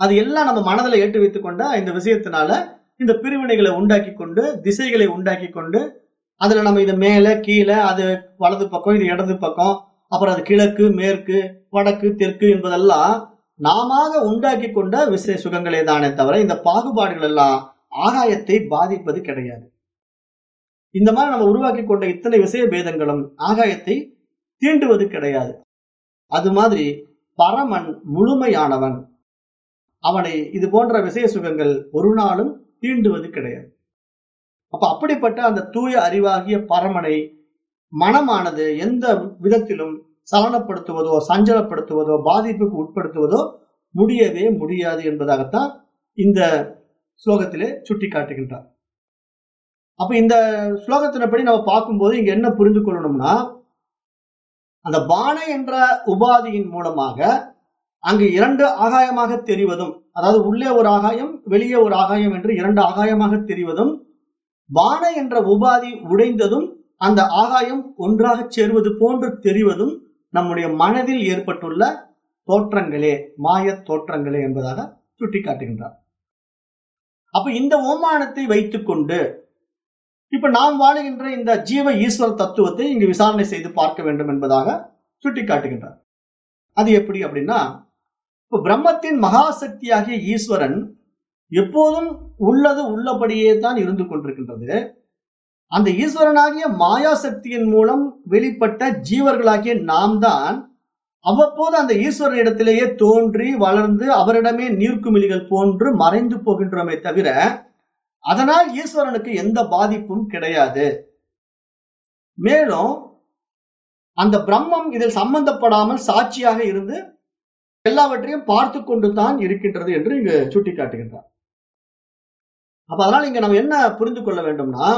அது எல்லாம் நம்ம மனதில் ஏற்று வைத்துக் கொண்ட இந்த விஷயத்தினால இந்த பிரிவினைகளை உண்டாக்கி கொண்டு திசைகளை உண்டாக்கி கொண்டு அதுல நம்ம இது மேல கீழே அது வலது பக்கம் இது இடது பக்கம் அப்புறம் அது கிழக்கு மேற்கு வடக்கு தெற்கு என்பதெல்லாம் நாம உண்டாக்கி கொண்ட விசை சுகங்களே தானே தவிர இந்த பாகுபாடுகள் எல்லாம் ஆகாயத்தை பாதிப்பது கிடையாது. இந்த மாதிரி நம்ம உருவாக்கி கொண்ட இத்தனை விஷய பேதங்களும் ஆகாயத்தை தீண்டுவது கிடையாது. அது மாதிரி பரமன் முழுமையானவன். அவனை இது போன்ற விஷய சுகங்கள் ஒரு நாளும் தீண்டுவது கிடையாது. அப்ப அப்படிப்பட்ட அந்த தூய அறிவாகிய பரமனை மனமானது எந்த விதத்திலும் சலனப்படுத்துவதோ சஞ்சலப்படுத்துவதோ பாதிப்புக்கு உட்படுத்துவதோ முடியவே முடியாது என்பதாகத்தான் இந்த ஸ்லோகத்திலே சுட்டி காட்டுகின்றார் அப்ப இந்த ஸ்லோகத்தினப்படி நம்ம பார்க்கும்போது இங்க என்ன புரிந்து கொள்ளணும்னா அந்த பானை என்ற உபாதியின் மூலமாக அங்கு இரண்டு ஆகாயமாக தெரிவதும் அதாவது உள்ளே ஒரு ஆகாயம் வெளியே ஒரு ஆகாயம் என்று இரண்டு ஆகாயமாக தெரிவதும் பானை என்ற உபாதி உடைந்ததும் அந்த ஆகாயம் ஒன்றாக சேருவது போன்று தெரிவதும் நம்முடைய மனதில் ஏற்பட்டுள்ள தோற்றங்களே மாய தோற்றங்களே என்பதாக சுட்டிக்காட்டுகின்றார். அப்ப இந்த ஓமானத்தை வைத்துக்கொண்டு இப்ப நாம் வாழுகின்ற இந்த ஜீவ ஈஸ்வர தத்துவத்தை இங்கு விசாரணை செய்து பார்க்க வேண்டும் என்பதாக சுட்டிக்காட்டுகின்றார். அது எப்படி அப்படின்னா இப்ப பிரம்மத்தின் மகாசக்தியாகிய ஈஸ்வரன் எப்போதும் உள்ளது உள்ளபடியே தான் இருந்து கொண்டிருக்கின்றது. அந்த ஈஸ்வரனாகிய மாயா சக்தியின் மூலம் வெளிப்பட்ட ஜீவர்களாகிய நாம் தான் அவ்வப்போது அந்த ஈஸ்வரன் இடத்திலேயே தோன்றி வளர்ந்து அவரிடமே நீர்க்குமிழிகள் போன்று மறைந்து போகின்றோமே தவிர அதனால் ஈஸ்வரனுக்கு எந்த பாதிப்பும் கிடையாது. மேலும் அந்த பிரம்மம் இதில் சம்பந்தப்படாமல் சாட்சியாக இருந்து எல்லாவற்றையும் பார்த்து கொண்டு தான் இருக்கின்றது என்று இங்கு சுட்டிக்காட்டுகின்றார். அப்ப அதனால இங்க நம்ம என்ன புரிந்து கொள்ள வேண்டும்னா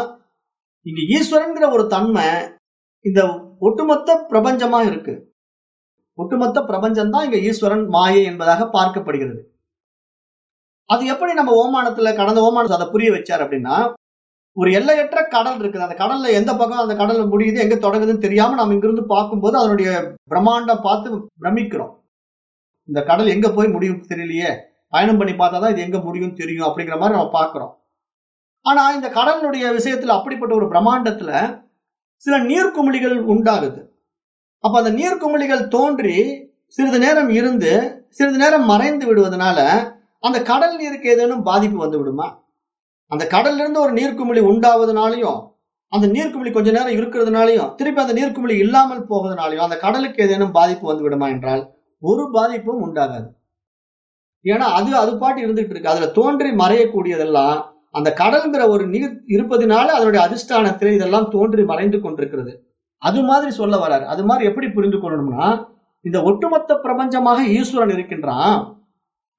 இங்க ஈஸ்வரன்கிற ஒரு தன்மை இந்த ஒட்டுமொத்த பிரபஞ்சமா இருக்கு. ஒட்டுமொத்த பிரபஞ்சம் தான் இங்க ஈஸ்வரன் மாயை என்பதாக பார்க்கப்படுகிறது. அது எப்படி நம்ம ஓமானத்துல கடந்த ஓமானத்தை அதை புரிய வச்சார் அப்படின்னா ஒரு எல்லையற்ற கடல் இருக்குது. அந்த கடல்ல எந்த பக்கம் அந்த கடல் முடியுது எங்க தொடங்குதுன்னு தெரியாம நம்ம இங்கிருந்து பார்க்கும்போது அதனுடைய பிரம்மாண்டம் பார்த்து பிரமிக்கிறோம். இந்த கடல் எங்க போய் முடியும் தெரியலையே? பயணம் பண்ணி பார்த்தா தான் இது எங்க முடியும் தெரியும் அப்படிங்கிற மாதிரி நம்ம பார்க்கிறோம். ஆனா இந்த கடலினுடைய விஷயத்துல அப்படிப்பட்ட ஒரு பிரம்மாண்டத்துல சில நீர்க்குமிழிகள் உண்டாகுது. அப்ப அந்த நீர்க்குமிழிகள் தோன்றி சிறிது நேரம் இருந்து சிறிது நேரம் மறைந்து விடுவதனால அந்த கடல் நீருக்கு ஏதேனும் பாதிப்பு வந்து விடுமா? அந்த கடல்ல இருந்து ஒரு நீர்க்குமிழி உண்டாவதுனாலையும் அந்த நீர்க்குமிழி கொஞ்ச நேரம் இருக்கிறதுனாலையும் திருப்பி அந்த நீர்க்குமிழி இல்லாமல் போவதனாலையும் அந்த கடலுக்கு ஏதேனும் பாதிப்பு வந்து விடுமா என்றால் ஒரு பாதிப்பும் உண்டாகாது. ஏன்னா அது அது பாட்டு இருந்துட்டு இருக்கு. அதுல தோன்றி மறையக்கூடியதெல்லாம் அந்த கடல்ங்கிற ஒரு நீர் இருப்பதினால அதனுடைய அதிஷ்டானத்திலே இதெல்லாம் தோன்றி மறைந்து கொண்டிருக்கிறது. அது மாதிரி சொல்ல வராரு. அது மாதிரி எப்படி புரிந்து கொள்ளணும்னா இந்த ஒட்டுமொத்த பிரபஞ்சமாக ஈஸ்வரன் இருக்கின்றான்.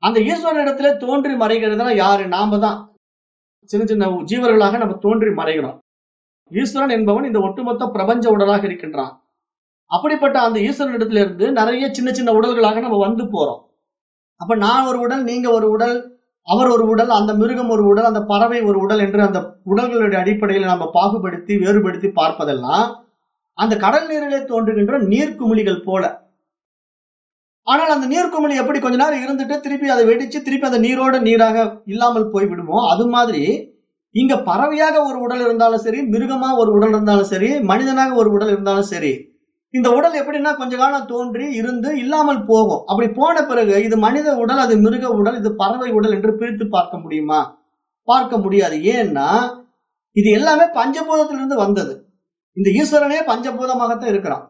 அந்த ஈஸ்வரன் இடத்துல தோன்றி மறைகிறதுனா யாரு? நாம தான். சின்ன சின்ன ஜீவர்களாக நம்ம தோன்றி மறைகிறோம். ஈஸ்வரன் என்பவன் இந்த ஒட்டுமொத்த பிரபஞ்ச உடலாக இருக்கின்றான். அப்படிப்பட்ட அந்த ஈஸ்வரன் இடத்துல இருந்து நிறைய சின்ன சின்ன உடல்களாக நம்ம வந்து போறோம். அப்ப நான் ஒரு உடல் நீங்க ஒரு உடல் அவர் ஒரு உடல் அந்த மிருகம் ஒரு உடல் அந்த பறவை ஒரு உடல் என்று அந்த உடல்களுடைய அடிப்படையில் நம்ம பாகுபடுத்தி வேறுபடுத்தி பார்ப்பதெல்லாம் அந்த கடல் நீரிலே தோன்றுகின்ற நீர்க்குமிழிகள் போல. ஆனால் அந்த நீர்க்குமிழி எப்படி கொஞ்ச நேரம் இருந்துட்டு திருப்பி அதை வெடிச்சு திருப்பி அந்த நீரோட நீராக இல்லாமல் போய்விடுமோ அது மாதிரி இங்க பறவையாக ஒரு உடல் இருந்தாலும் சரி மிருகமா ஒரு உடல் இருந்தாலும் சரி மனிதனாக ஒரு உடல் இருந்தாலும் சரி இந்த உடல் எப்படின்னா கொஞ்ச காலம் தோன்றி இருந்து இல்லாமல் போகும். அப்படி போன பிறகு இது மனித உடல் அது மிருக உடல் இது பறவை உடல் என்று பிரித்து பார்க்க முடியுமா? பார்க்க முடியாது. ஏன்னா இது எல்லாமே பஞ்சபூதத்திலிருந்து வந்தது. இந்த ஈஸ்வரனே பஞ்சபூதமாகத்தான் இருக்கிறான்.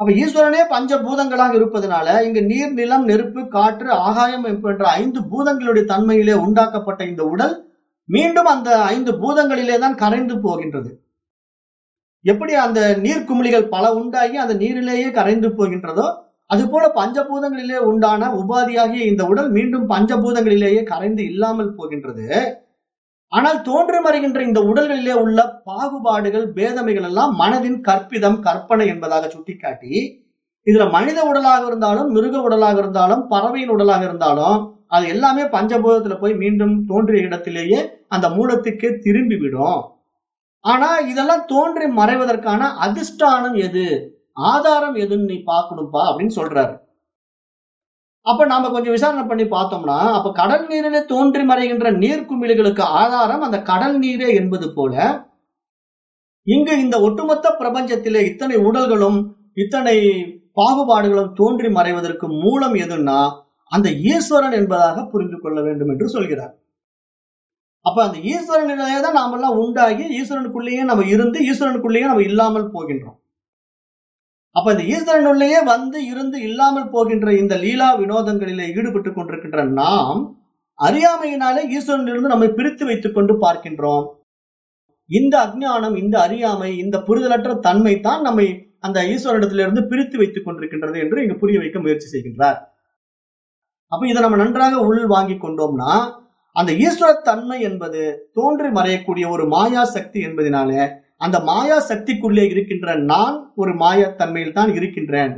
அப்ப ஈஸ்வரனே பஞ்சபூதங்களாக இருப்பதனால இங்கு நீர் நிலம் நெருப்பு காற்று ஆகாயம் என்ற ஐந்து பூதங்களுடைய தன்மையிலே உண்டாக்கப்பட்ட இந்த உடல் மீண்டும் அந்த ஐந்து பூதங்களிலே தான் கரைந்து போகின்றது. எப்படி அந்த நீர்க்குமிழிகள் பல உண்டாகி அந்த நீரிலேயே கரைந்து போகின்றதோ அது போல பஞ்சபூதங்களிலே உண்டான உபாதியாகிய இந்த உடல் மீண்டும் பஞ்சபூதங்களிலேயே கரைந்து இல்லாமல் போகின்றது. ஆனால் தோன்றி மறைகின்ற இந்த உடல்களிலே உள்ள பாகுபாடுகள் பேதமைகள் எல்லாம் மனதின் கற்பிதம் கற்பனை என்பதாக சுட்டிக்காட்டி இதுல மனித உடலாக இருந்தாலும் மிருக உடலாக இருந்தாலும் பறவையின் உடலாக இருந்தாலும் அது எல்லாமே பஞ்சபூதத்துல போய் மீண்டும் தோன்றிய இடத்திலேயே அந்த மூலத்துக்கே திரும்பி விடும் ஆனா இதெல்லாம் தோன்றி மறைவதற்கான அதிஷ்டானம் எது? ஆதாரம் எதுன்னு நீ பார்க்கணும்பா அப்படின்னு சொல்றாரு. அப்ப நாம கொஞ்சம் விசாரணை பண்ணி பார்த்தோம்னா அப்ப கடல் நீரிலே தோன்றி மறைகின்ற நீர்க்குமிழிகளுக்கு ஆதாரம் அந்த கடல் நீரே என்பது போல இங்கு இந்த ஒட்டுமொத்த பிரபஞ்சத்திலே இத்தனை உடல்களும் இத்தனை பாகுபாடுகளும் தோன்றி மறைவதற்கு மூலம் எதுன்னா அந்த ஈஸ்வரன் என்பதாக புரிந்து கொள்ள வேண்டும் என்று சொல்கிறார். அப்ப அந்த ஈஸ்வரனிலேயே தான் நாம எல்லாம் உண்டாகி ஈஸ்வரனுக்குள்ளேயே நம்ம இருந்து ஈஸ்வரனுக்குள்ளேயே நம்ம இல்லாமல் போகின்றோம். அப்ப இந்த ஈஸ்வரனுள்ளேயே வந்து இருந்து இல்லாமல் போகின்ற இந்த லீலா வினோதங்களிலே ஈடுபட்டு கொண்டிருக்கின்ற நாம் அறியாமையினாலே ஈஸ்வரனிலிருந்து நம்மை பிரித்து வைத்துக் கொண்டு பார்க்கின்றோம். இந்த அஜ்ஞானம் இந்த அறியாமை இந்த புரிதலற்ற தன்மை தான் நம்மை அந்த ஈஸ்வரனிடத்திலிருந்து பிரித்து வைத்துக் கொண்டிருக்கின்றது என்று இங்கு புரிய வைக்க முயற்சி செய்கின்றார். அப்ப இதை நம்ம நன்றாக உள் வாங்கி கொண்டோம்னா அந்த ஈஸ்வர தன்மை என்பது தோன்றி மறையக்கூடிய ஒரு மாயா சக்தி என்பதனாலே அந்த மாயா சக்திக்குள்ளே இருக்கின்ற நான் ஒரு மாயா தன்மையில் தான் இருக்கின்றேன்.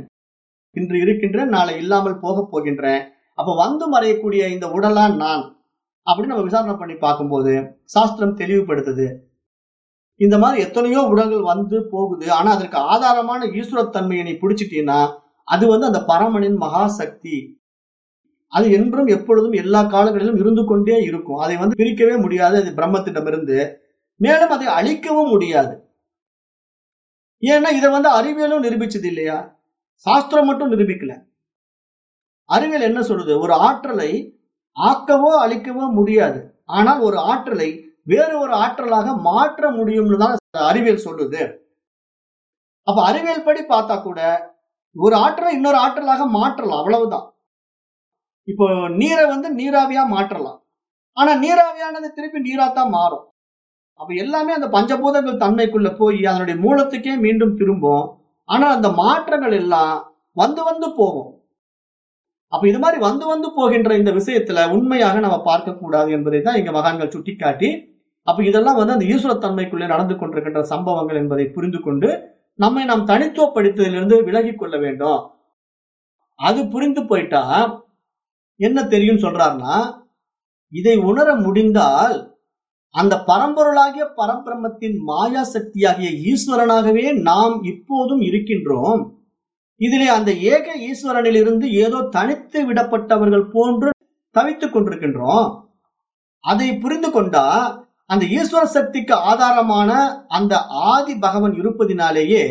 இன்று இருக்கின்றேன் நாளை இல்லாமல் போக போகின்றேன். அப்ப வந்து மறையக்கூடிய இந்த உடலா நான். அப்படின்னு நம்ம விசாரணை பண்ணி பார்க்கும்போது சாஸ்திரம் தெளிவுபடுத்துது. இந்த மாதிரி எத்தனையோ உடல்கள் வந்து போகுது. ஆனா அதற்கு ஆதாரமான ஈஸ்வரத்தன்மையை நீ பிடிச்சிட்டீங்கன்னா அது வந்து அந்த பரமனின் மகா சக்தி. அது என்றும் எப்பொழுதும் எல்லா காலங்களிலும் இருந்து கொண்டே இருக்கும். அதை வந்து பிரிக்கவே முடியாது. அது பிரம்மத்திடமிருந்து மேலும் அதை அழிக்கவும் முடியாது. ஏன்னா இதை வந்து அறிவியலும் நிரூபிச்சது இல்லையா? சாஸ்திரம் மட்டும் நிரூபிக்கல. அறிவியல் என்ன சொல்லுது? ஒரு ஆற்றலை ஆக்கவோ அழிக்கவோ முடியாது. ஆனால் ஒரு ஆற்றலை வேறு ஒரு ஆற்றலாக மாற்ற முடியும்னு தான் அறிவியல் சொல்லுது. அப்ப அறிவியல் படி பார்த்தா கூட ஒரு ஆற்றலை இன்னொரு ஆற்றலாக மாற்றலாம். அவ்வளவுதான். இப்போ நீரை வந்து நீராவியா மாற்றலாம். ஆனா நீராவியானது திருப்பி நீராத்தான் மாறும். அப்ப எல்லாமே அந்த பஞ்சபூதங்கள் தன்மைக்குள்ள போய் அதனுடைய மூலத்துக்கே மீண்டும் திரும்பும். ஆனா அந்த மாற்றங்கள் எல்லாம் வந்து வந்து போகும். அப்ப இது மாதிரி வந்து வந்து போகின்ற இந்த விஷயத்துல உண்மையாக நம்ம பார்க்க கூடாது என்பதை தான் இங்க மகான்கள் சுட்டிக்காட்டி அப்ப இதெல்லாம் வந்து அந்த ஈஸ்வரத்தன்மைக்குள்ளே நடந்து கொண்டிருக்கின்ற சம்பவங்கள் என்பதை புரிந்து கொண்டு நம்மை நாம் தனித்துவப்படுத்ததிலிருந்து விலகி கொள்ள வேண்டும். அது புரிந்து போயிட்டா என்ன தெரியும் சொல்றாருன்னா இதை உணர முடிந்தால் அந்த பரம்பொருளாகிய பரபிரம்மத்தின் மாயா சக்தியாகிய ஈஸ்வரனாகவே நாம் இப்போதும் இருக்கின்றோம். இதிலே அந்த ஏக ஈஸ்வரனிலிருந்து ஏதோ தனித்து விடப்பட்டவர்கள் போன்று தவித்துக் கொண்டிருக்கின்றோம். அதை புரிந்து கொண்டா அந்த ஈஸ்வர சக்திக்கு ஆதாரமான அந்த ஆதி பகவன் இருப்பதினாலேயே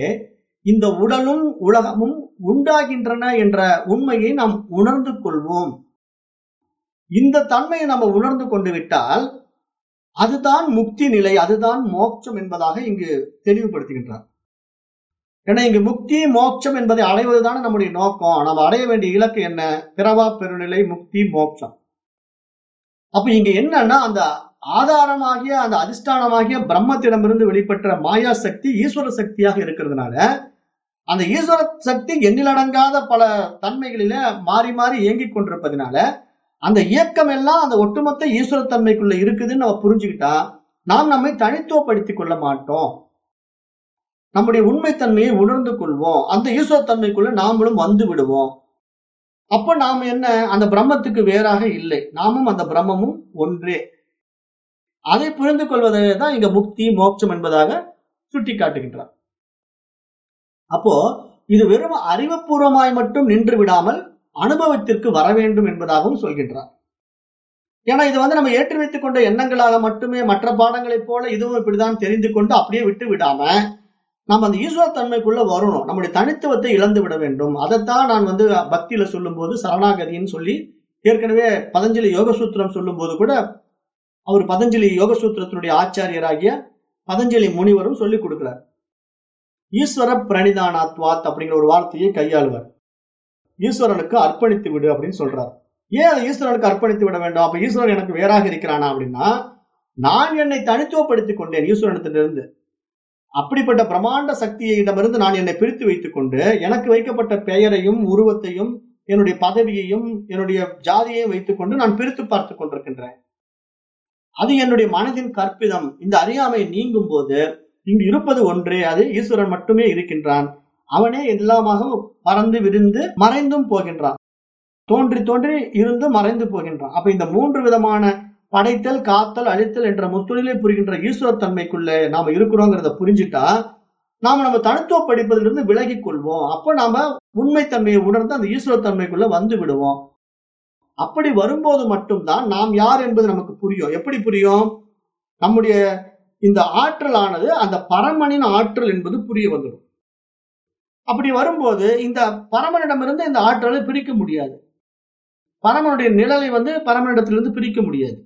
இந்த உடலும் உலகமும் உண்டாகின்றன என்ற உண்மையை நாம் உணர்ந்து கொள்வோம். இந்த தன்மையை நம்ம உணர்ந்து கொண்டு விட்டால் அதுதான் முக்தி நிலை அதுதான் மோட்சம் என்பதாக இங்கு தெளிவுபடுத்துகின்றார். ஏன்னா இங்கு முக்தி மோட்சம் என்பதை அடைவதுதானே நம்முடைய நோக்கம். நம்ம அடைய வேண்டிய இலக்கு என்ன? பிறவா பெருநிலை முக்தி மோட்சம். அப்ப இங்க என்னன்னா அந்த ஆதாரமாகிய அந்த அதிஷ்டானமாகிய பிரம்மத்திடமிருந்து வெளிப்பட்ட மாயா சக்தி ஈஸ்வர சக்தியாக இருக்கிறதுனால அந்த ஈஸ்வர சக்தி எண்ணிலடங்காத பல தன்மைகளில மாறி மாறி இயங்கிக் கொண்டிருப்பதனால அந்த இயக்கம் எல்லாம் அந்த ஒட்டுமொத்த ஈஸ்வர தன்மைக்குள்ள இருக்குதுன்னு நம்ம புரிஞ்சுக்கிட்டா நாம் நம்மை தனித்துவப்படுத்திக் கொள்ள மாட்டோம். நம்முடைய உண்மைத்தன்மையை உணர்ந்து கொள்வோம். அந்த ஈஸ்வர தன்மைக்குள்ள நாமளும் வந்து விடுவோம். அப்ப நாம் என்ன? அந்த பிரம்மத்துக்கு வேறாக இல்லை. நாமும் அந்த பிரம்மமும் ஒன்றே. அதை புரிந்து கொள்வதை தான் இங்க முக்தி மோட்சம் என்பதாக சுட்டி காட்டுகின்றார் அப்போ இது வெறும் அறிவுபூர்வமாய் மட்டும் நின்று விடாமல் அனுபவத்திற்கு வர வேண்டும் என்பதாகவும் சொல்கின்றார். ஏன்னா இது வந்து நம்ம ஏற்றி வைத்துக் கொண்ட எண்ணங்களாக மட்டுமே மற்ற பாடங்களைப் போல இதுவும் இப்படிதான் தெரிந்து கொண்டு அப்படியே விட்டு விடாம நம்ம அந்த ஈஸ்வர தன்மைக்குள்ள வரணும். நம்முடைய தனித்துவத்தை இழந்து விட வேண்டும். அதைத்தான் நான் வந்து பக்தியில சொல்லும் போது சரணாகதின்னு சொல்லி ஏற்கனவே பதஞ்சலி யோகசூத்திரம் சொல்லும் போது கூட அவர் பதஞ்சலி யோகசூத்திரத்தினுடைய ஆச்சாரியராகிய பதஞ்சலி முனிவரும் சொல்லிக் கொடுக்கிறார். ஈஸ்வர பிரணிதானாத்வாத் அப்படிங்கிற ஒரு வார்த்தையை கையாளுவார். ஈஸ்வரனுக்கு அர்ப்பணித்து விடு அப்படின்னு சொல்றார். ஏன் அதை ஈஸ்வரனுக்கு அர்ப்பணித்து விட வேண்டும்? அப்ப ஈஸ்வரன் எனக்கு வேறாக இருக்கிறானா அப்படின்னா நான் என்னை தனித்துவப்படுத்திக் கொண்டேன் ஈஸ்வரனத்திலிருந்து அப்படிப்பட்ட பிரமாண்ட சக்தியிடமிருந்து நான் என்னை பிரித்து வைத்துக் கொண்டு எனக்கு வைக்கப்பட்ட பெயரையும் உருவத்தையும் என்னுடைய பதவியையும் என்னுடைய ஜாதியையும் வைத்துக் கொண்டு நான் பிரித்து பார்த்து கொண்டிருக்கின்றேன். அது என்னுடைய மனதின் கற்பிதம். இந்த அறியாமை நீங்கும் போது இங்கு இருப்பது ஒன்றே அது ஈஸ்வரன் மட்டுமே இருக்கின்றான். அவனே எல்லாமாக பறந்து விரிந்து மறைந்தும் போகின்றான். தோன்றி தோன்றி இருந்து மறைந்து போகின்றான். அப்ப இந்த மூன்று விதமான படைத்தல் காத்தல் அழித்தல் என்ற முத்தொழிலை புரிகின்ற ஈஸ்வர தன்மைக்குள்ள நாம இருக்கிறோங்கிறத புரிஞ்சுட்டா நாம நம்ம தனித்துவ படிப்பதிலிருந்து விலகி கொள்வோம். அப்ப நாம உண்மைத்தன்மையை உணர்ந்து அந்த ஈஸ்வர தன்மைக்குள்ள வந்து விடுவோம். அப்படி வரும்போது மட்டும்தான் நாம் யார் என்பது நமக்கு புரியும். எப்படி புரியும்? நம்முடைய இந்த ஆற்றலானது அந்த பரமனின் ஆற்றல் என்பது புரிய வந்துடும். அப்படி வரும்போது இந்த பரமனிடமிருந்து இந்த ஆற்றலை பிரிக்க முடியாது. பரமனுடைய நிழலை வந்து பரமனிடத்திலிருந்து பிரிக்க முடியாது.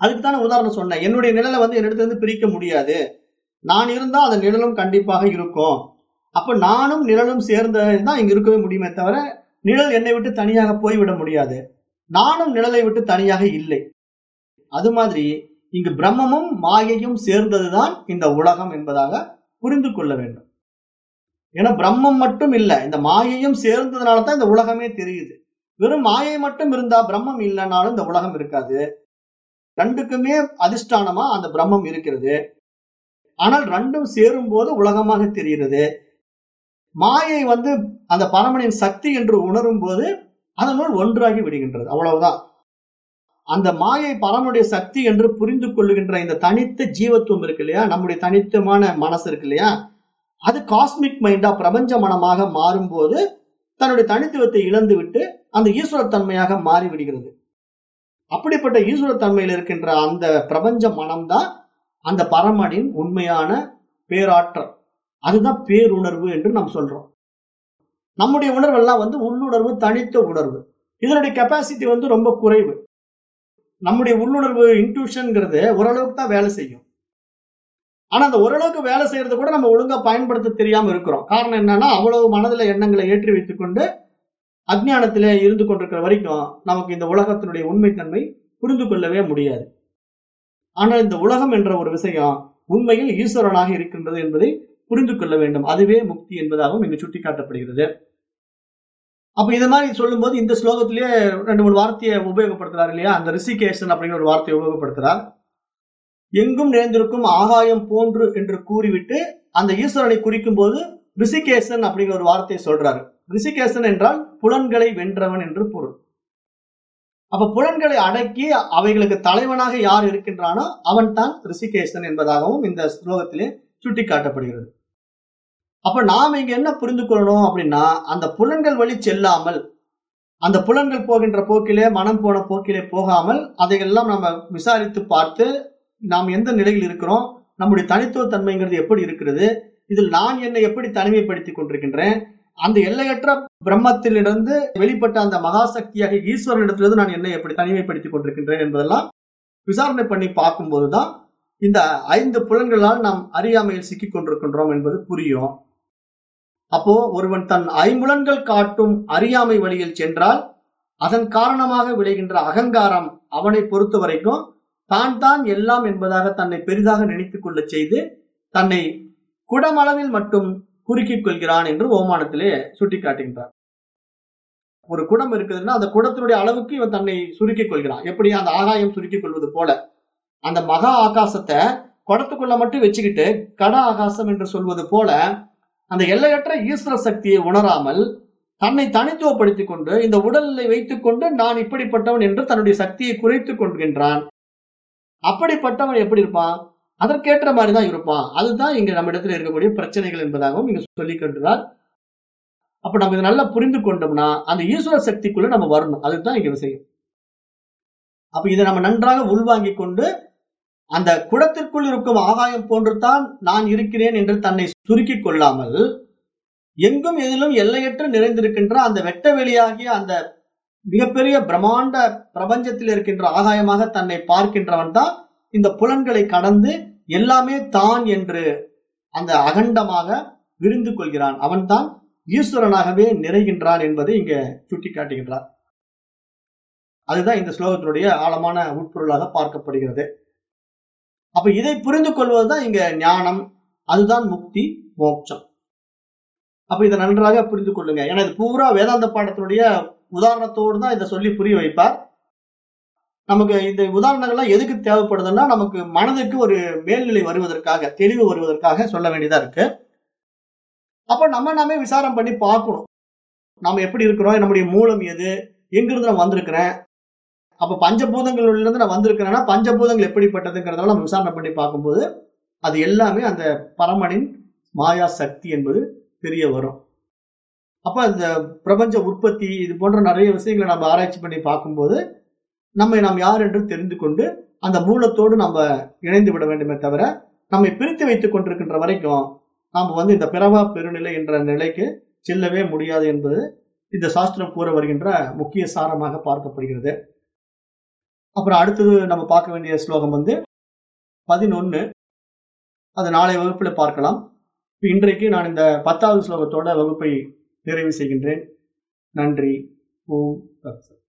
அதுக்கு தானே உதாரணம் சொன்னேன். என்னுடைய நிழலை வந்து என்னிடத்திலிருந்து பிரிக்க முடியாது. நான் இருந்தால் அந்த நிழலும் கண்டிப்பாக இருக்கும். அப்ப நானும் நிழலும் சேர்ந்தது தான் இங்க இருக்கவே முடியுமே தவிர நிழல் என்னை விட்டு தனியாக போய்விட முடியாது. நானும் நிழலை விட்டு தனியாக இல்லை. அது மாதிரி இங்கு பிரம்மமும் மாயையும் சேர்ந்ததுதான் இந்த உலகம் என்பதாக புரிந்து கொள்ள வேண்டும். ஏன்னா பிரம்மம் மட்டும் இல்லை இந்த மாயையும் சேர்ந்ததுனால தான் இந்த உலகமே தெரியுது. வெறும் மாயை மட்டும் இருந்தா பிரம்மம் இல்லைனாலும் இந்த உலகம் இருக்காது. ரெண்டுக்குமே அதிஷ்டானமா அந்த பிரம்மம் இருக்கிறது. ஆனால் ரெண்டும் சேரும் போது உலகமாக தெரிகிறது. மாயை வந்து அந்த பரமனின் சக்தி என்று உணரும் போது அதனுள் ஒன்றாகி விடுகின்றது. அவ்வளவுதான். அந்த மாயை பரமனுடைய சக்தி என்று புரிந்து கொள்ளுகின்ற இந்த தனித்த ஜீவத்துவம் இருக்கு இல்லையா? நம்முடைய தனித்தமான மனசு இருக்கு இல்லையா? அது காஸ்மிக் மைண்டா பிரபஞ்ச மனமாக மாறும்போது தன்னுடைய தனித்துவத்தை இழந்து விட்டு அந்த ஈஸ்வரத்தன்மையாக மாறி விடுகிறது அப்படிப்பட்ட ஈஸ்வரத்தன்மையில் இருக்கின்ற அந்த பிரபஞ்ச மனம்தான் அந்த பரமனின் உண்மையான பேராற்றல். அதுதான் பேருணர்வு என்று நாம் சொல்றோம். நம்முடைய உணர்வெல்லாம் வந்து உள்ளுணர்வு தனித்த உணர்வு. இதனுடைய கெப்பாசிட்டி வந்து ரொம்ப குறைவு. நம்முடைய உள்ளுணர்வு இன்ட்யூஷன்ங்கிறது ஓரளவுக்கு தான் வேலை செய்யும். ஆனா அந்த ஓரளவுக்கு வேலை செய்யறது கூட நம்ம ஒழுங்கா பயன்படுத்த தெரியாம இருக்கிறோம். காரணம் என்னன்னா அவ்வளவு மனதுல எண்ணங்களை ஏற்றி வைத்துக் கொண்டு அஜ்ஞானத்திலே இருந்து கொண்டிருக்கிற வரைக்கும் நமக்கு இந்த உலகத்தினுடைய உண்மைத்தன்மை புரிந்து கொள்ளவே முடியாது. ஆனால் இந்த உலகம் என்ற ஒரு விஷயம் உண்மையில் ஈஸ்வரனாக இருக்கின்றது என்பதை புரிந்து கொள்ள வேண்டும். அதுவே முக்தி என்பதாகவும் இங்கு சுட்டிக்காட்டப்படுகிறது. அப்ப இது மாதிரி சொல்லும்போது இந்த ஸ்லோகத்திலேயே ரெண்டு மூணு வார்த்தையை உபயோகப்படுத்துறாரு இல்லையா? அந்த ரிஷிகேஷன் அப்படிங்கிற ஒரு வார்த்தையை உபயோகப்படுத்துறார். எங்கும் நிறைந்திருக்கும் ஆகாயம் போன்று என்று கூறிவிட்டு அந்த ஈஸ்வரனை குறிக்கும் போது ரிஷிகேசன் அப்படிங்கிற ஒரு வார்த்தையை சொல்றாரு. ரிஷிகேசன் என்றால் புலன்களை வென்றவன் என்று பொருள். அப்ப புலன்களை அடக்கி அவைகளுக்கு தலைவனாக யார் இருக்கின்றானோ அவன் தான் ரிஷிகேசன் என்பதாகவும் இந்த ஸ்லோகத்திலே சுட்டிக்காட்டப்படுகிறது. அப்ப நாம் இங்க என்ன புரிந்து கொள்ளணும் அப்படின்னா அந்த புலன்கள் வழி செல்லாமல் அந்த புலன்கள் போகின்ற போக்கிலே மனம் போன போக்கிலே போகாமல் அதையெல்லாம் நம்ம விசாரித்து பார்த்து நாம் எந்த நிலையில் இருக்கிறோம்? நம்முடைய தனித்துவ தன்மைங்கிறது எப்படி இருக்கிறது? இதில் நான் என்னை எப்படி தனிமைப்படுத்திக் கொண்டிருக்கின்றேன்? அந்த எல்லையற்ற பிரம்மத்திலிருந்து வெளிப்பட்ட அந்த மகாசக்தியாக ஈஸ்வரனிடத்திலிருந்து நான் என்னை எப்படி தனிமைப்படுத்திக் கொண்டிருக்கின்றேன் என்பதெல்லாம் விசாரணை பண்ணி பார்க்கும்போதுதான் இந்த ஐந்து புலன்களால் நாம் அறியாமையில் சிக்கிக் கொண்டிருக்கின்றோம் என்பது புரியும். அப்போ ஒருவன் தன் ஐம்புலன்கள் காட்டும் அறியாமை வழியில் சென்றால் அதன் காரணமாக விளைகின்ற அகங்காரம் அவனை பொறுத்த வரைக்கும் தான் தான் எல்லாம் என்பதாக தன்னை பெரிதாக நினைத்துக் கொள்ள செய்து தன்னை குடமளவில் மட்டும் குறுக்கிக் கொள்கிறான் என்று ஓமானத்திலே சுட்டிக்காட்டுகின்றார். ஒரு குடம் இருக்குதுன்னா அந்த குடத்தினுடைய அளவுக்கு இவன் தன்னை சுருக்கிக் கொள்கிறான். எப்படி? அந்த ஆகாயம் சுருக்கிக் கொள்வது போல. அந்த மகா ஆகாசத்தை குடத்துக்குள்ள மட்டும் வச்சுக்கிட்டு கட ஆகாசம் என்று சொல்வது போல அந்த எல்லையற்ற ஈஸ்வர சக்தியை உணராமல் தன்னை தனித்துவப்படுத்திக் கொண்டு இந்த உடலை வைத்துக் கொண்டு நான் இப்படிப்பட்டவன் என்று தன்னுடைய சக்தியை குறைத்துக் கொள்கின்றான். அப்படிப்பட்டவன் எப்படி இருப்பான்? அதற்கேற்ற மாதிரிதான் இருப்பான். அதுதான் இங்க நம்ம இடத்துல இருக்கக்கூடிய பிரச்சனைகள் என்பதாகவும் இங்க சொல்லி அப்ப நம்ம இதை நல்லா புரிந்து கொண்டோம்னா அந்த ஈஸ்வர சக்திக்குள்ள நம்ம வரணும். அதுதான் இங்க விஷயம். அப்ப இதை நம்ம நன்றாக உள்வாங்கிக் கொண்டு அந்த குடத்திற்குள் இருக்கும் ஆகாயம் போன்றுதான் நான் இருக்கிறேன் என்று தன்னை சுருக்கிக் கொள்ளாமல் எங்கும் எதிலும் எல்லையற்ற நிறைந்திருக்கின்ற அந்த வெட்ட வெளியாகிய அந்த மிகப்பெரிய பிரம்மாண்ட பிரபஞ்சத்தில் இருக்கின்ற ஆகாயமாக தன்னை பார்க்கின்றவன் தான் இந்த புலன்களை கடந்து எல்லாமே தான் என்று அந்த அகண்டமாக விரிந்து கொள்கிறான். அவன்தான் ஈஸ்வரனாகவே நிறைகின்றான் என்பதை இங்க சுட்டிக்காட்டுகின்றார். அதுதான் இந்த ஸ்லோகத்தினுடைய ஆழமான உட்பொருளாக பார்க்கப்படுகிறது. அப்ப இதை புரிந்து கொள்வதுதான் இங்க ஞானம். அதுதான் முக்தி மோட்சம். அப்ப இதை நன்றாக புரிந்து கொள்ளுங்க. ஏன்னா இது பூரா வேதாந்த பாடத்தினுடைய உதாரணத்தோடு தான் இதை சொல்லி புரிய வைப்பார். நமக்கு இந்த உதாரணங்கள்லாம் எதுக்கு தேவைப்படுதுன்னா நமக்கு மனதுக்கு ஒரு மேல்நிலை வருவதற்காக தெளிவு வருவதற்காக சொல்ல வேண்டியதா இருக்கு. அப்ப நம்ம நாமே விசாரம் பண்ணி பார்க்கணும். நம்ம எப்படி இருக்கிறோம் நம்முடைய மூலம் எது எங்கிருந்து நான் வந்திருக்கிறேன்? அப்ப பஞ்சபூதங்கள்ல இருந்து நான் வந்திருக்கிறேன்னா பஞ்சபூதங்கள் எப்படிப்பட்டதுங்கிறதெல்லாம் நம்ம விசாரணை பண்ணி பார்க்கும்போது அது எல்லாமே அந்த பரமனின் மாயா சக்தி என்பது தெரிய வரும். அப்ப இந்த பிரபஞ்ச உற்பத்தி இது போன்ற நிறைய விஷயங்களை நம்ம ஆராய்ச்சி பண்ணி பார்க்கும்போது நம்மை நாம் யார் என்று தெரிந்து கொண்டு அந்த மூலத்தோடு நம்ம இணைந்து விட வேண்டுமே தவிர நம்மை பிரித்து வைத்துக் கொண்டிருக்கின்ற வரைக்கும் நாம் வந்து இந்த பிறவா பெருநிலை என்ற நிலைக்கு செல்லவே முடியாது என்பது இந்த சாஸ்திரம் கூற வருகின்ற முக்கிய சாரமாக பார்க்கப்படுகிறது. அப்புறம் அடுத்தது நம்ம பார்க்க வேண்டிய ஸ்லோகம் வந்து பதினொன்று அது நாளை வகுப்பில் பார்க்கலாம். இன்றைக்கு நான் இந்த பத்தாவது ஸ்லோகத்தோட வகுப்பை நிறைவு செய்கின்றேன். நன்றி. ஓம் தத்சத்.